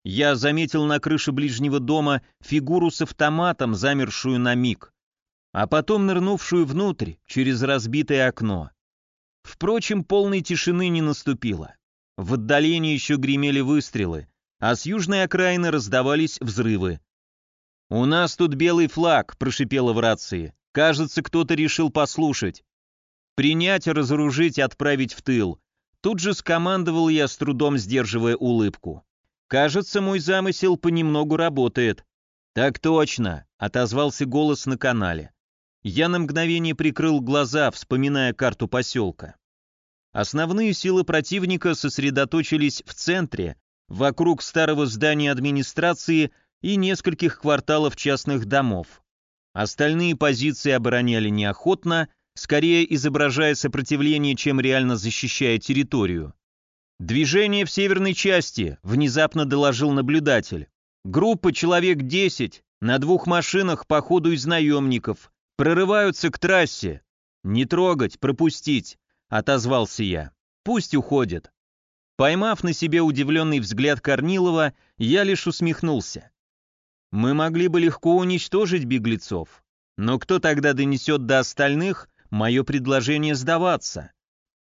Я заметил на крыше ближнего дома фигуру с автоматом, замершую на миг а потом нырнувшую внутрь через разбитое окно. Впрочем, полной тишины не наступило. В отдалении еще гремели выстрелы, а с южной окраины раздавались взрывы. «У нас тут белый флаг», — прошипело в рации. «Кажется, кто-то решил послушать. Принять, разоружить, отправить в тыл». Тут же скомандовал я, с трудом сдерживая улыбку. «Кажется, мой замысел понемногу работает». «Так точно», — отозвался голос на канале. Я на мгновение прикрыл глаза, вспоминая карту поселка. Основные силы противника сосредоточились в центре, вокруг старого здания администрации и нескольких кварталов частных домов. Остальные позиции обороняли неохотно, скорее изображая сопротивление, чем реально защищая территорию. «Движение в северной части», — внезапно доложил наблюдатель. «Группа человек 10, на двух машинах по ходу из наемников, Прорываются к трассе. Не трогать, пропустить, отозвался я. Пусть уходят. Поймав на себе удивленный взгляд Корнилова, я лишь усмехнулся. Мы могли бы легко уничтожить беглецов, но кто тогда донесет до остальных мое предложение сдаваться?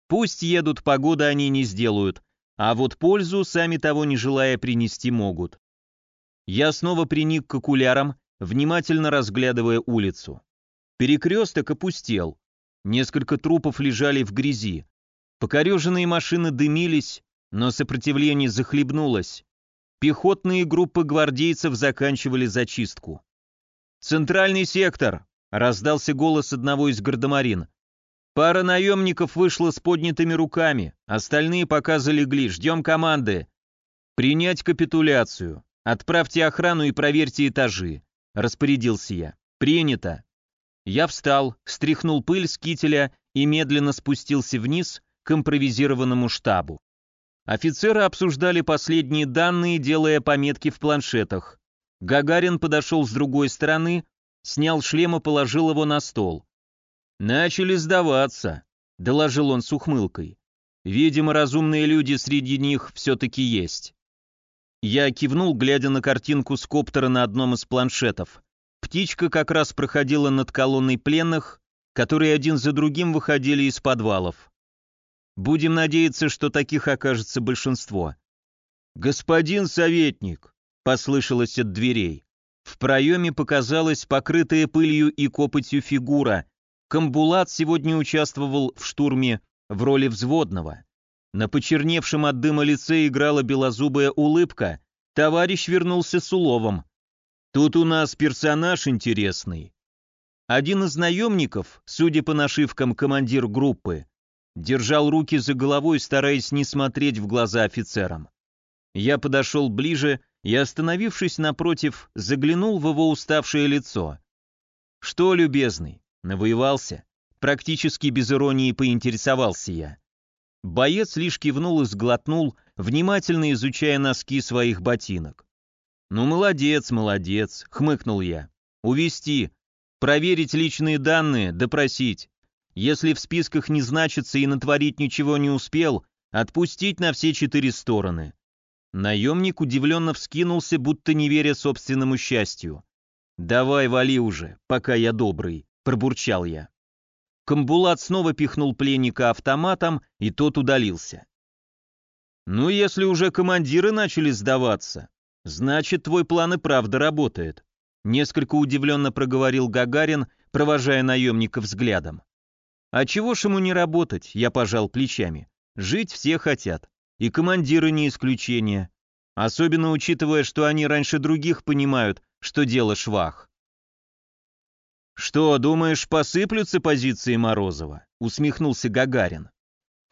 Пусть едут, погода они не сделают, а вот пользу, сами того не желая, принести могут. Я снова приник к окулярам, внимательно разглядывая улицу. Перекресток опустел. Несколько трупов лежали в грязи. Покореженные машины дымились, но сопротивление захлебнулось. Пехотные группы гвардейцев заканчивали зачистку. «Центральный сектор!» — раздался голос одного из гардемарин. «Пара наемников вышла с поднятыми руками, остальные пока залегли, ждем команды. Принять капитуляцию. Отправьте охрану и проверьте этажи», — распорядился я. «Принято». Я встал, стряхнул пыль с кителя и медленно спустился вниз к импровизированному штабу. Офицеры обсуждали последние данные, делая пометки в планшетах. Гагарин подошел с другой стороны, снял шлем и положил его на стол. «Начали сдаваться», — доложил он с ухмылкой. «Видимо, разумные люди среди них все-таки есть». Я кивнул, глядя на картинку с коптера на одном из планшетов. Птичка как раз проходила над колонной пленных, которые один за другим выходили из подвалов. Будем надеяться, что таких окажется большинство. «Господин советник!» — послышалось от дверей. В проеме показалась покрытая пылью и копотью фигура. Камбулат сегодня участвовал в штурме в роли взводного. На почерневшем от дыма лице играла белозубая улыбка. Товарищ вернулся с уловом. Тут у нас персонаж интересный. Один из наемников, судя по нашивкам командир группы, держал руки за головой, стараясь не смотреть в глаза офицерам. Я подошел ближе и, остановившись напротив, заглянул в его уставшее лицо. «Что, любезный, навоевался?» Практически без иронии поинтересовался я. Боец лишь кивнул и сглотнул, внимательно изучая носки своих ботинок. «Ну, молодец, молодец», — хмыкнул я. «Увести. проверить личные данные, допросить. Если в списках не значится и натворить ничего не успел, отпустить на все четыре стороны. Наемник удивленно вскинулся, будто не веря собственному счастью. «Давай, вали уже, пока я добрый», — пробурчал я. Камбулат снова пихнул пленника автоматом, и тот удалился. «Ну, если уже командиры начали сдаваться, значит, твой план и правда работает», — несколько удивленно проговорил Гагарин, провожая наемника взглядом. «А чего ж ему не работать?» — я пожал плечами. «Жить все хотят, и командиры не исключение, особенно учитывая, что они раньше других понимают, что дело швах. «Что, думаешь, посыплются позиции Морозова?» — усмехнулся Гагарин.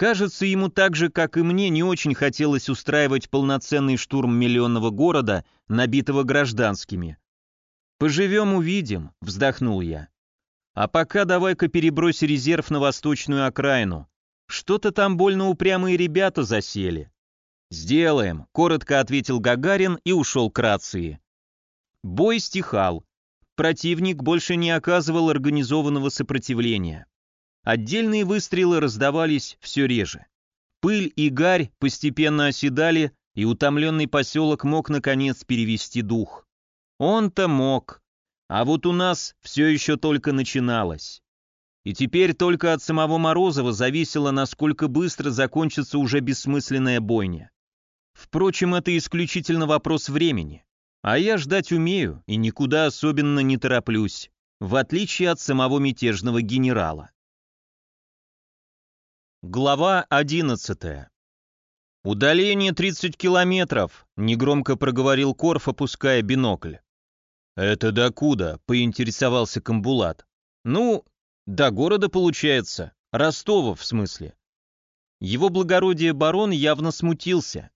Кажется, ему так же, как и мне, не очень хотелось устраивать полноценный штурм миллионного города, набитого гражданскими. «Поживем, увидим», — вздохнул я. «А пока давай-ка перебрось резерв на восточную окраину. Что-то там больно упрямые ребята засели». «Сделаем», — коротко ответил Гагарин и ушел к рации. Бой стихал. Противник больше не оказывал организованного сопротивления. Отдельные выстрелы раздавались все реже. Пыль и гарь постепенно оседали, и утомленный поселок мог наконец перевести дух. Он-то мог. А вот у нас все еще только начиналось. И теперь только от самого Морозова зависело, насколько быстро закончится уже бессмысленная бойня. Впрочем, это исключительно вопрос времени. А я ждать умею и никуда особенно не тороплюсь, в отличие от самого мятежного генерала. Глава 11. «Удаление 30 километров», — негромко проговорил Корф, опуская бинокль. «Это докуда?» — поинтересовался Камбулат. «Ну, до города получается. Ростова, в смысле». Его благородие барон явно смутился.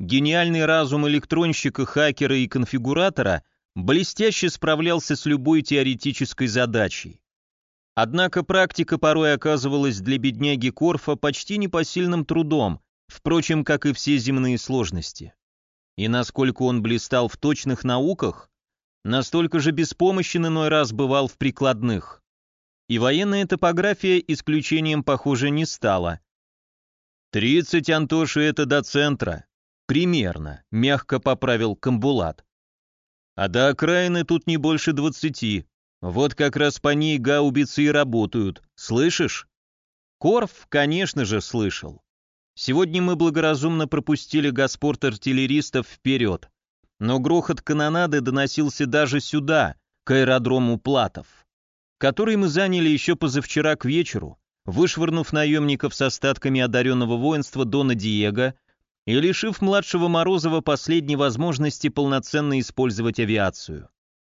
Гениальный разум электронщика, хакера и конфигуратора блестяще справлялся с любой теоретической задачей. Однако практика порой оказывалась для бедняги Корфа почти непосильным трудом, впрочем, как и все земные сложности. И насколько он блистал в точных науках, настолько же беспомощен иной раз бывал в прикладных. И военная топография исключением, похоже, не стала. «Тридцать, Антоши, это до центра», «Примерно», — мягко поправил Камбулат. «А до окраины тут не больше двадцати. Вот как раз по ней гаубицы и работают. Слышишь?» Корф, конечно же, слышал. Сегодня мы благоразумно пропустили госпорт артиллеристов вперед, но грохот канонады доносился даже сюда, к аэродрому Платов, который мы заняли еще позавчера к вечеру, вышвырнув наемников с остатками одаренного воинства Дона Диего и лишив младшего Морозова последней возможности полноценно использовать авиацию.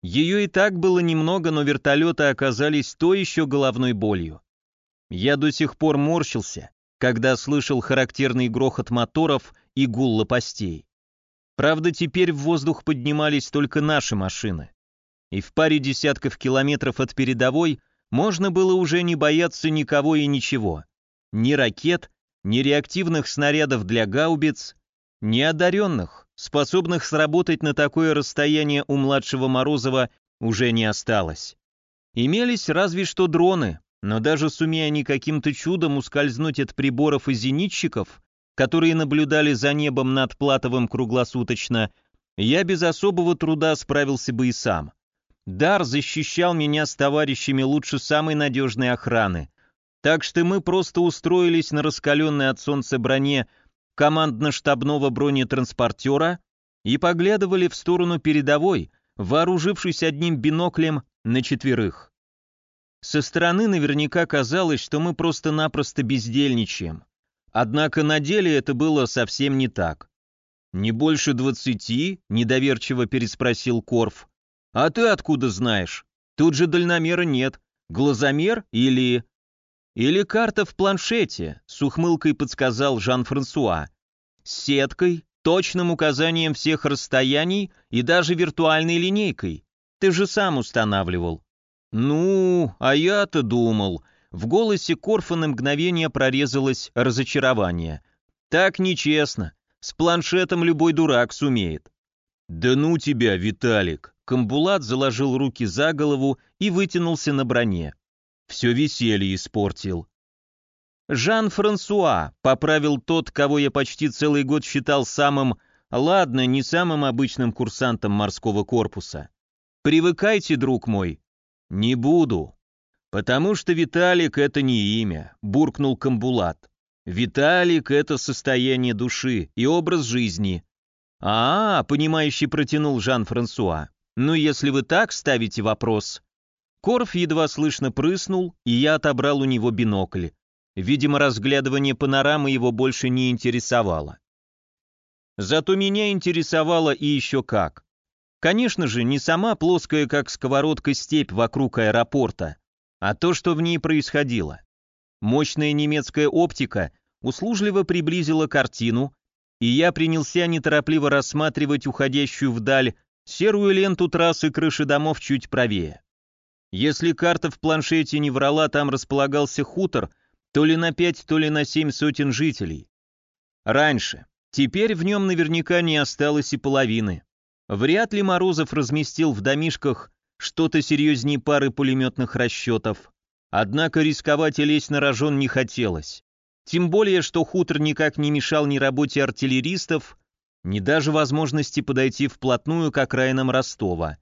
Ее и так было немного, но вертолеты оказались то еще головной болью. Я до сих пор морщился, когда слышал характерный грохот моторов и гул лопастей. Правда, теперь в воздух поднимались только наши машины. И в паре десятков километров от передовой можно было уже не бояться никого и ничего. Ни ракет, ни реактивных снарядов для гаубиц, ни одаренных, способных сработать на такое расстояние у младшего Морозова, уже не осталось. Имелись разве что дроны, но даже сумея они каким-то чудом ускользнуть от приборов и зенитчиков, которые наблюдали за небом над Платовым круглосуточно, я без особого труда справился бы и сам. Дар защищал меня с товарищами лучше самой надежной охраны, так что мы просто устроились на раскаленной от солнца броне командно-штабного бронетранспортера и поглядывали в сторону передовой, вооружившись одним биноклем на четверых. Со стороны наверняка казалось, что мы просто-напросто бездельничаем. Однако на деле это было совсем не так. «Не больше двадцати?» — недоверчиво переспросил Корф. «А ты откуда знаешь? Тут же дальномера нет. Глазомер или...» «Или карта в планшете», — с ухмылкой подсказал Жан-Франсуа. «С сеткой, точным указанием всех расстояний и даже виртуальной линейкой. Ты же сам устанавливал». «Ну, а я-то думал». В голосе Корфа на мгновение прорезалось разочарование. «Так нечестно. С планшетом любой дурак сумеет». «Да ну тебя, Виталик!» Камбулат заложил руки за голову и вытянулся на броне. Все веселье испортил. «Жан-Франсуа», — поправил тот, кого я почти целый год считал самым, ладно, не самым обычным курсантом морского корпуса. «Привыкайте, друг мой». «Не буду». «Потому что Виталик — это не имя», — буркнул Камбулат. «Виталик — это состояние души и образ жизни». «А, -а — понимающий протянул Жан-Франсуа. «Ну, если вы так ставите вопрос...» Корф едва слышно прыснул, и я отобрал у него бинокль. Видимо, разглядывание панорамы его больше не интересовало. Зато меня интересовало и еще как. Конечно же, не сама плоская, как сковородка, степь вокруг аэропорта, а то, что в ней происходило. Мощная немецкая оптика услужливо приблизила картину, и я принялся неторопливо рассматривать уходящую вдаль серую ленту трассы крыши домов чуть правее. Если карта в планшете не врала, там располагался хутор, то ли на пять, то ли на семь сотен жителей. Раньше. Теперь в нем наверняка не осталось и половины. Вряд ли Морозов разместил в домишках что-то серьезнее пары пулеметных расчетов. Однако рисковать и лезть на рожон не хотелось. Тем более, что хутор никак не мешал ни работе артиллеристов, ни даже возможности подойти вплотную к окраинам Ростова.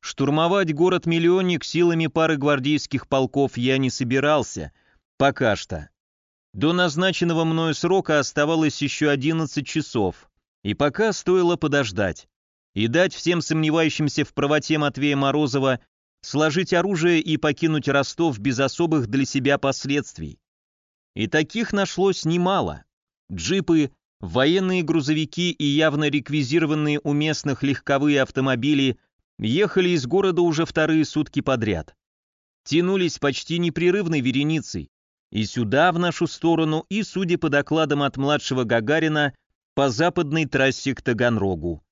Штурмовать город-миллионник силами пары гвардейских полков я не собирался, пока что. До назначенного мною срока оставалось еще 11 часов, и пока стоило подождать и дать всем сомневающимся в правоте Матвея Морозова сложить оружие и покинуть Ростов без особых для себя последствий. И таких нашлось немало. Джипы, военные грузовики и явно реквизированные у местных легковые автомобили – ехали из города уже вторые сутки подряд. Тянулись почти непрерывной вереницей, и сюда, в нашу сторону, и, судя по докладам от младшего Гагарина, по западной трассе к Таганрогу.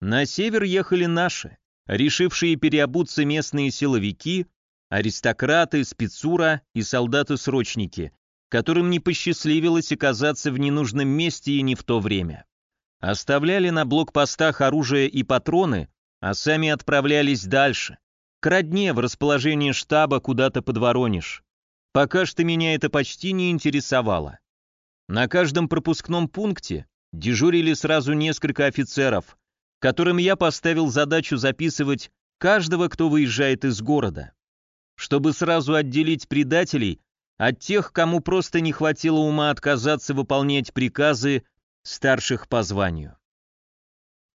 На север ехали наши, решившие переобуться местные силовики, аристократы, спецура и солдаты-срочники, которым не посчастливилось оказаться в ненужном месте и не в то время. Оставляли на блокпостах оружие и патроны, а сами отправлялись дальше, к родне в расположение штаба куда-то под Воронеж. Пока что меня это почти не интересовало. На каждом пропускном пункте дежурили сразу несколько офицеров, которым я поставил задачу записывать каждого, кто выезжает из города, чтобы сразу отделить предателей от тех, кому просто не хватило ума отказаться выполнять приказы старших по званию.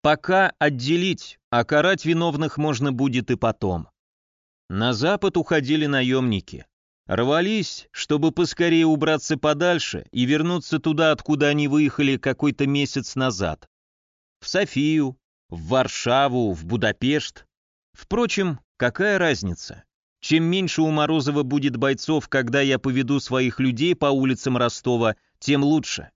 Пока отделить, а карать виновных можно будет и потом. На запад уходили наемники. Рвались, чтобы поскорее убраться подальше и вернуться туда, откуда они выехали какой-то месяц назад. В Софию, в Варшаву, в Будапешт. Впрочем, какая разница? Чем меньше у Морозова будет бойцов, когда я поведу своих людей по улицам Ростова, тем лучше.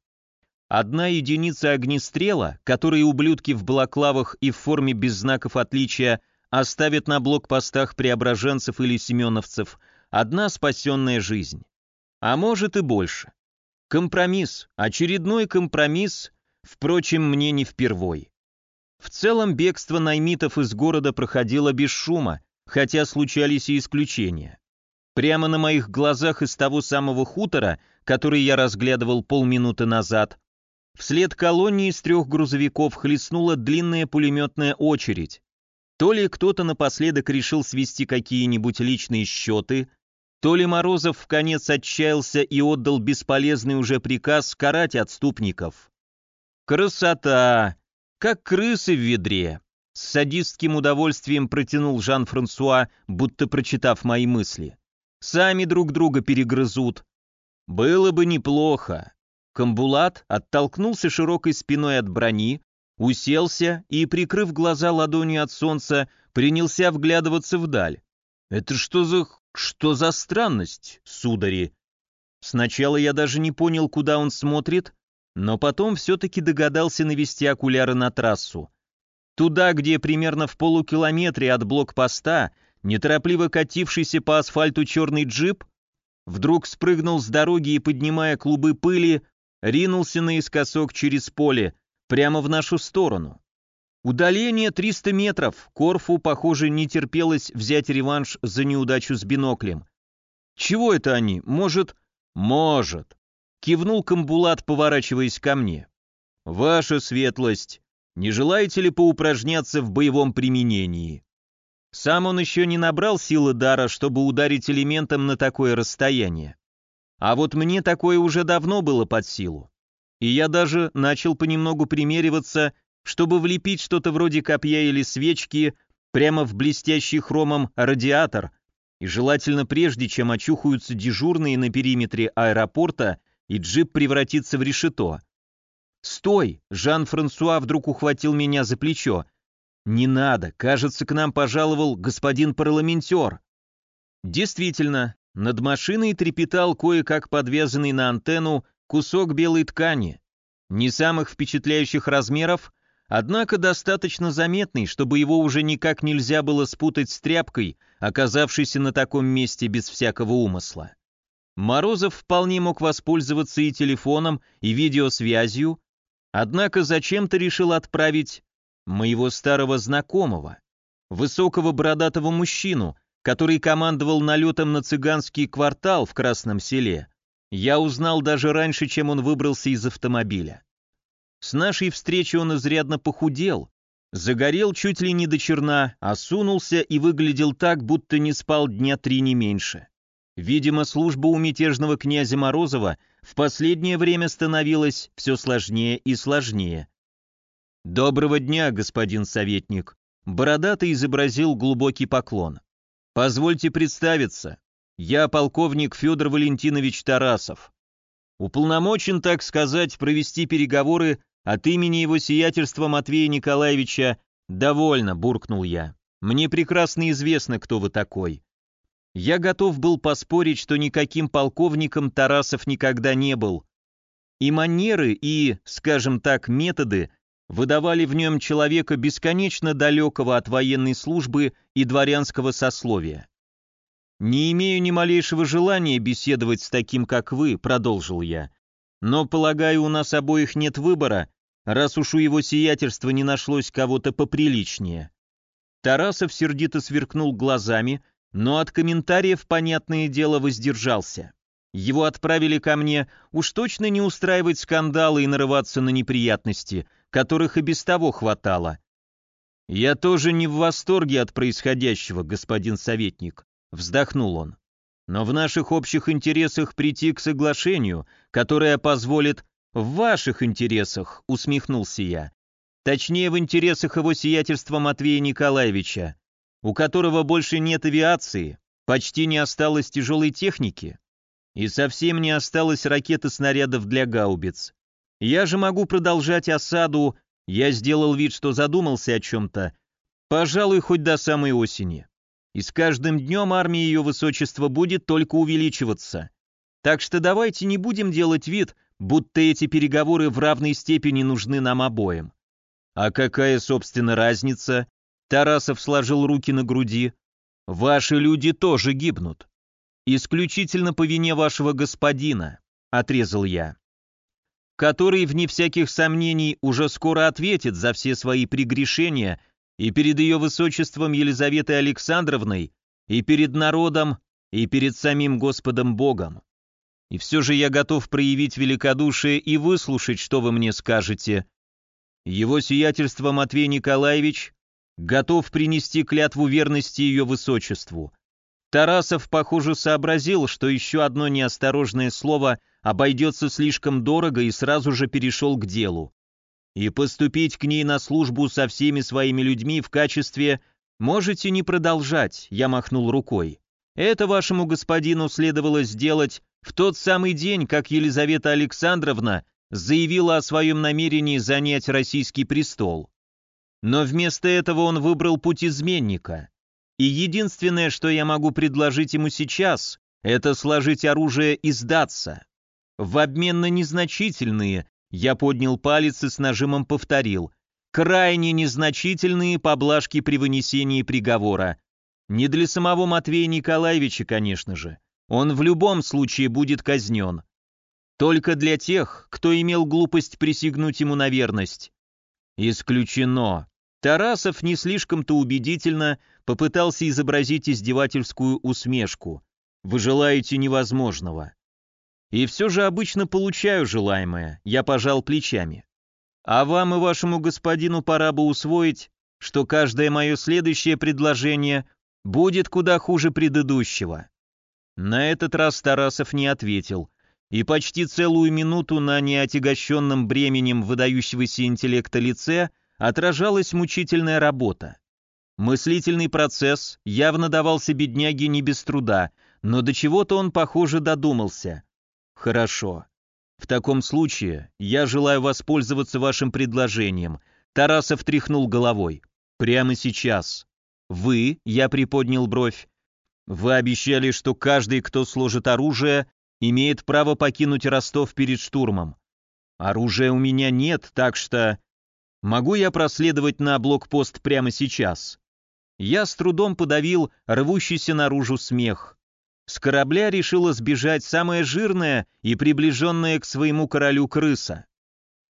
Одна единица огнестрела, которые ублюдки в балаклавах и в форме без знаков отличия оставят на блокпостах преображенцев или семеновцев, одна спасенная жизнь. А может и больше. Компромисс, очередной компромисс, впрочем, мне не впервой. В целом бегство наймитов из города проходило без шума, хотя случались и исключения. Прямо на моих глазах из того самого хутора, который я разглядывал полминуты назад, Вслед колонии из трех грузовиков хлестнула длинная пулеметная очередь. То ли кто-то напоследок решил свести какие-нибудь личные счеты, то ли Морозов в конец отчаялся и отдал бесполезный уже приказ карать отступников. «Красота! Как крысы в ведре!» С садистским удовольствием протянул Жан-Франсуа, будто прочитав мои мысли. «Сами друг друга перегрызут. Было бы неплохо. Камбулат оттолкнулся широкой спиной от брони, уселся и, прикрыв глаза ладонью от солнца, принялся вглядываться вдаль. «Это что за... что за странность, судари?» Сначала я даже не понял, куда он смотрит, но потом все-таки догадался навести окуляры на трассу. Туда, где примерно в полукилометре от блокпоста, неторопливо катившийся по асфальту черный джип, вдруг спрыгнул с дороги и, поднимая клубы пыли, ринулся наискосок через поле, прямо в нашу сторону. Удаление 300 метров. Корфу, похоже, не терпелось взять реванш за неудачу с биноклем. Чего это они? Может? Может. Кивнул Камбулат, поворачиваясь ко мне. Ваша светлость, не желаете ли поупражняться в боевом применении? Сам он еще не набрал силы дара, чтобы ударить элементом на такое расстояние. А вот мне такое уже давно было под силу. И я даже начал понемногу примериваться, чтобы влепить что-то вроде копья или свечки прямо в блестящий хромом радиатор, и желательно прежде, чем очухаются дежурные на периметре аэропорта и джип превратится в решето. «Стой!» — Жан-Франсуа вдруг ухватил меня за плечо. «Не надо, кажется, к нам пожаловал господин парламентер». Действительно, над машиной трепетал кое-как подвязанный на антенну кусок белой ткани. Не самых впечатляющих размеров, однако достаточно заметный, чтобы его уже никак нельзя было спутать с тряпкой, оказавшейся на таком месте без всякого умысла. Морозов вполне мог воспользоваться и телефоном, и видеосвязью, однако зачем-то решил отправить моего старого знакомого, высокого бородатого мужчину, который командовал налетом на цыганский квартал в Красном селе, я узнал даже раньше, чем он выбрался из автомобиля. С нашей встречи он изрядно похудел, загорел чуть ли не до черна, осунулся и выглядел так, будто не спал дня три не меньше. Видимо, служба у мятежного князя Морозова в последнее время становилась все сложнее и сложнее. «Доброго дня, господин советник», — бородатый изобразил глубокий поклон. «Позвольте представиться. Я полковник Федор Валентинович Тарасов. Уполномочен, так сказать, провести переговоры от имени его сиятельства Матвея Николаевича. Довольно, буркнул я. Мне прекрасно известно, кто вы такой. Я готов был поспорить, что никаким полковником Тарасов никогда не был. И манеры, и, скажем так, методы выдавали в нем человека бесконечно далекого от военной службы и дворянского сословия. «Не имею ни малейшего желания беседовать с таким, как вы», — продолжил я. «Но, полагаю, у нас обоих нет выбора, раз уж у его сиятельства не нашлось кого-то поприличнее». Тарасов сердито сверкнул глазами, но от комментариев, понятное дело, воздержался. Его отправили ко мне уж точно не устраивать скандалы и нарываться на неприятности, которых и без того хватало. «Я тоже не в восторге от происходящего, господин советник», — вздохнул он. «Но в наших общих интересах прийти к соглашению, которое позволит...» «В ваших интересах», — усмехнулся я. «Точнее, в интересах его сиятельства Матвея Николаевича у которого больше нет авиации, почти не осталось тяжелой техники и совсем не осталось ракет и снарядов для гаубиц. Я же могу продолжать осаду, я сделал вид, что задумался о чем-то, пожалуй, хоть до самой осени. И с каждым днем армия ее высочества будет только увеличиваться. Так что давайте не будем делать вид, будто эти переговоры в равной степени нужны нам обоим. А какая, собственно, разница, Тарасов сложил руки на груди. «Ваши люди тоже гибнут. Исключительно по вине вашего господина», — отрезал я. «Который, вне всяких сомнений, уже скоро ответит за все свои прегрешения и перед ее высочеством Елизаветой Александровной, и перед народом, и перед самим Господом Богом. И все же я готов проявить великодушие и выслушать, что вы мне скажете. Его сиятельство Матвей Николаевич готов принести клятву верности ее высочеству. Тарасов, похоже, сообразил, что еще одно неосторожное слово обойдется слишком дорого и сразу же перешел к делу. И поступить к ней на службу со всеми своими людьми в качестве «можете не продолжать», я махнул рукой. Это вашему господину следовало сделать в тот самый день, как Елизавета Александровна заявила о своем намерении занять российский престол. Но вместо этого он выбрал путь изменника. И единственное, что я могу предложить ему сейчас, это сложить оружие и сдаться. В обмен на незначительные, я поднял палец и с нажимом повторил, крайне незначительные поблажки при вынесении приговора. Не для самого Матвея Николаевича, конечно же. Он в любом случае будет казнен. Только для тех, кто имел глупость присягнуть ему на верность. «Исключено», Тарасов не слишком-то убедительно попытался изобразить издевательскую усмешку. «Вы желаете невозможного». И все же обычно получаю желаемое, я пожал плечами. А вам и вашему господину пора бы усвоить, что каждое мое следующее предложение будет куда хуже предыдущего. На этот раз Тарасов не ответил, и почти целую минуту на неотягощенном бременем выдающегося интеллекта лице отражалась мучительная работа. Мыслительный процесс явно давался бедняге не без труда, но до чего-то он, похоже, додумался. Хорошо. В таком случае я желаю воспользоваться вашим предложением. Тарасов тряхнул головой. Прямо сейчас. Вы, я приподнял бровь, вы обещали, что каждый, кто сложит оружие, имеет право покинуть Ростов перед штурмом. Оружия у меня нет, так что... Могу я проследовать на блокпост прямо сейчас? Я с трудом подавил рвущийся наружу смех. С корабля решила сбежать самая жирная и приближенная к своему королю крыса.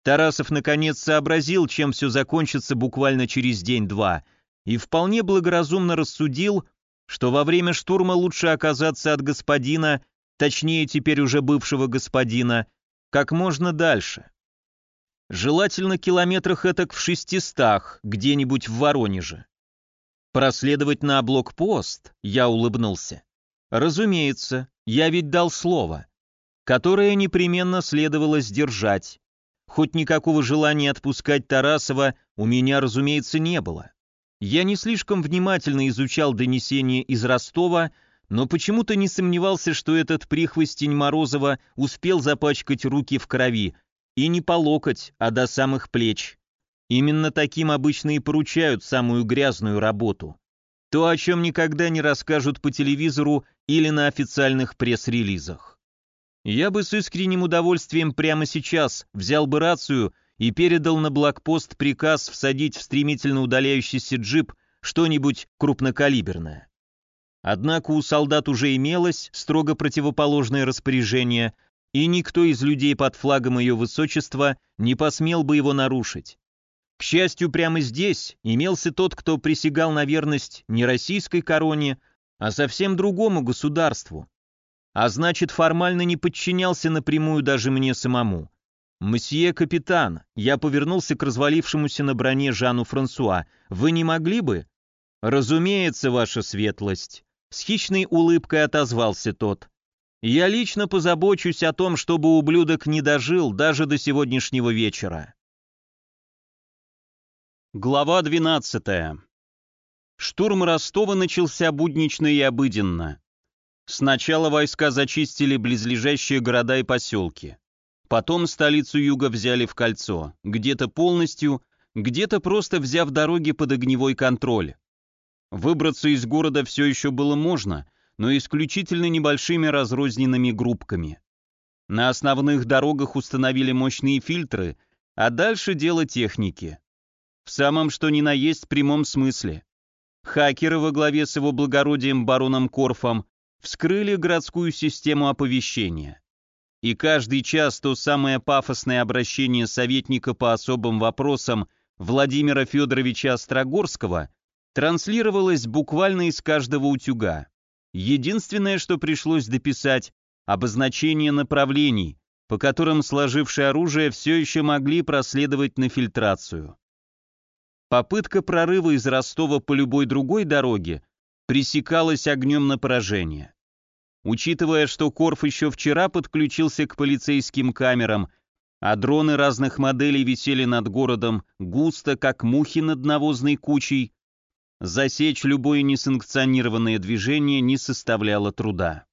Тарасов наконец сообразил, чем все закончится буквально через день-два, и вполне благоразумно рассудил, что во время штурма лучше оказаться от господина, точнее теперь уже бывшего господина, как можно дальше. Желательно километрах этак в шестистах, где-нибудь в Воронеже. Проследовать на блокпост, я улыбнулся. Разумеется, я ведь дал слово, которое непременно следовало сдержать. Хоть никакого желания отпускать Тарасова у меня, разумеется, не было. Я не слишком внимательно изучал донесения из Ростова, но почему-то не сомневался, что этот прихвостень Морозова успел запачкать руки в крови, и не по локоть, а до самых плеч. Именно таким обычно и поручают самую грязную работу. То, о чем никогда не расскажут по телевизору или на официальных пресс-релизах. Я бы с искренним удовольствием прямо сейчас взял бы рацию и передал на блокпост приказ всадить в стремительно удаляющийся джип что-нибудь крупнокалиберное. Однако у солдат уже имелось строго противоположное распоряжение – и никто из людей под флагом ее высочества не посмел бы его нарушить. К счастью, прямо здесь имелся тот, кто присягал на верность не российской короне, а совсем другому государству. А значит, формально не подчинялся напрямую даже мне самому. «Мсье капитан», я повернулся к развалившемуся на броне Жану Франсуа, «вы не могли бы?» «Разумеется, ваша светлость», — с хищной улыбкой отозвался тот. Я лично позабочусь о том, чтобы ублюдок не дожил даже до сегодняшнего вечера. Глава 12. Штурм Ростова начался буднично и обыденно. Сначала войска зачистили близлежащие города и поселки. Потом столицу юга взяли в кольцо, где-то полностью, где-то просто взяв дороги под огневой контроль. Выбраться из города все еще было можно, но исключительно небольшими разрозненными группками. На основных дорогах установили мощные фильтры, а дальше дело техники. В самом что ни на есть прямом смысле. Хакеры во главе с его благородием бароном Корфом вскрыли городскую систему оповещения. И каждый час то самое пафосное обращение советника по особым вопросам Владимира Федоровича Острогорского транслировалось буквально из каждого утюга. Единственное, что пришлось дописать, обозначение направлений, по которым сложившие оружие все еще могли проследовать на фильтрацию. Попытка прорыва из Ростова по любой другой дороге пресекалась огнем на поражение. Учитывая, что Корф еще вчера подключился к полицейским камерам, а дроны разных моделей висели над городом густо, как мухи над навозной кучей, Засечь любое несанкционированное движение не составляло труда.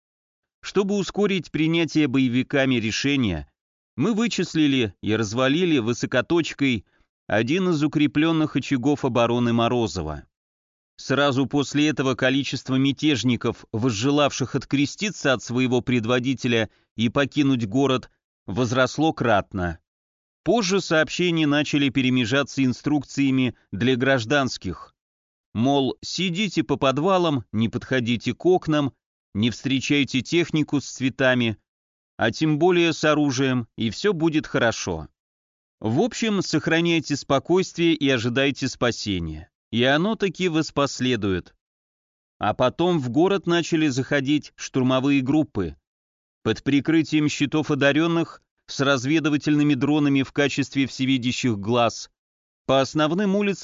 Чтобы ускорить принятие боевиками решения, мы вычислили и развалили высокоточкой один из укрепленных очагов обороны Морозова. Сразу после этого количество мятежников, возжелавших откреститься от своего предводителя и покинуть город, возросло кратно. Позже сообщения начали перемежаться инструкциями для гражданских, Мол, сидите по подвалам, не подходите к окнам, не встречайте технику с цветами, а тем более с оружием, и все будет хорошо. В общем, сохраняйте спокойствие и ожидайте спасения. И оно таки воспоследует. А потом в город начали заходить штурмовые группы. Под прикрытием щитов одаренных, с разведывательными дронами в качестве всевидящих глаз, по основным улицам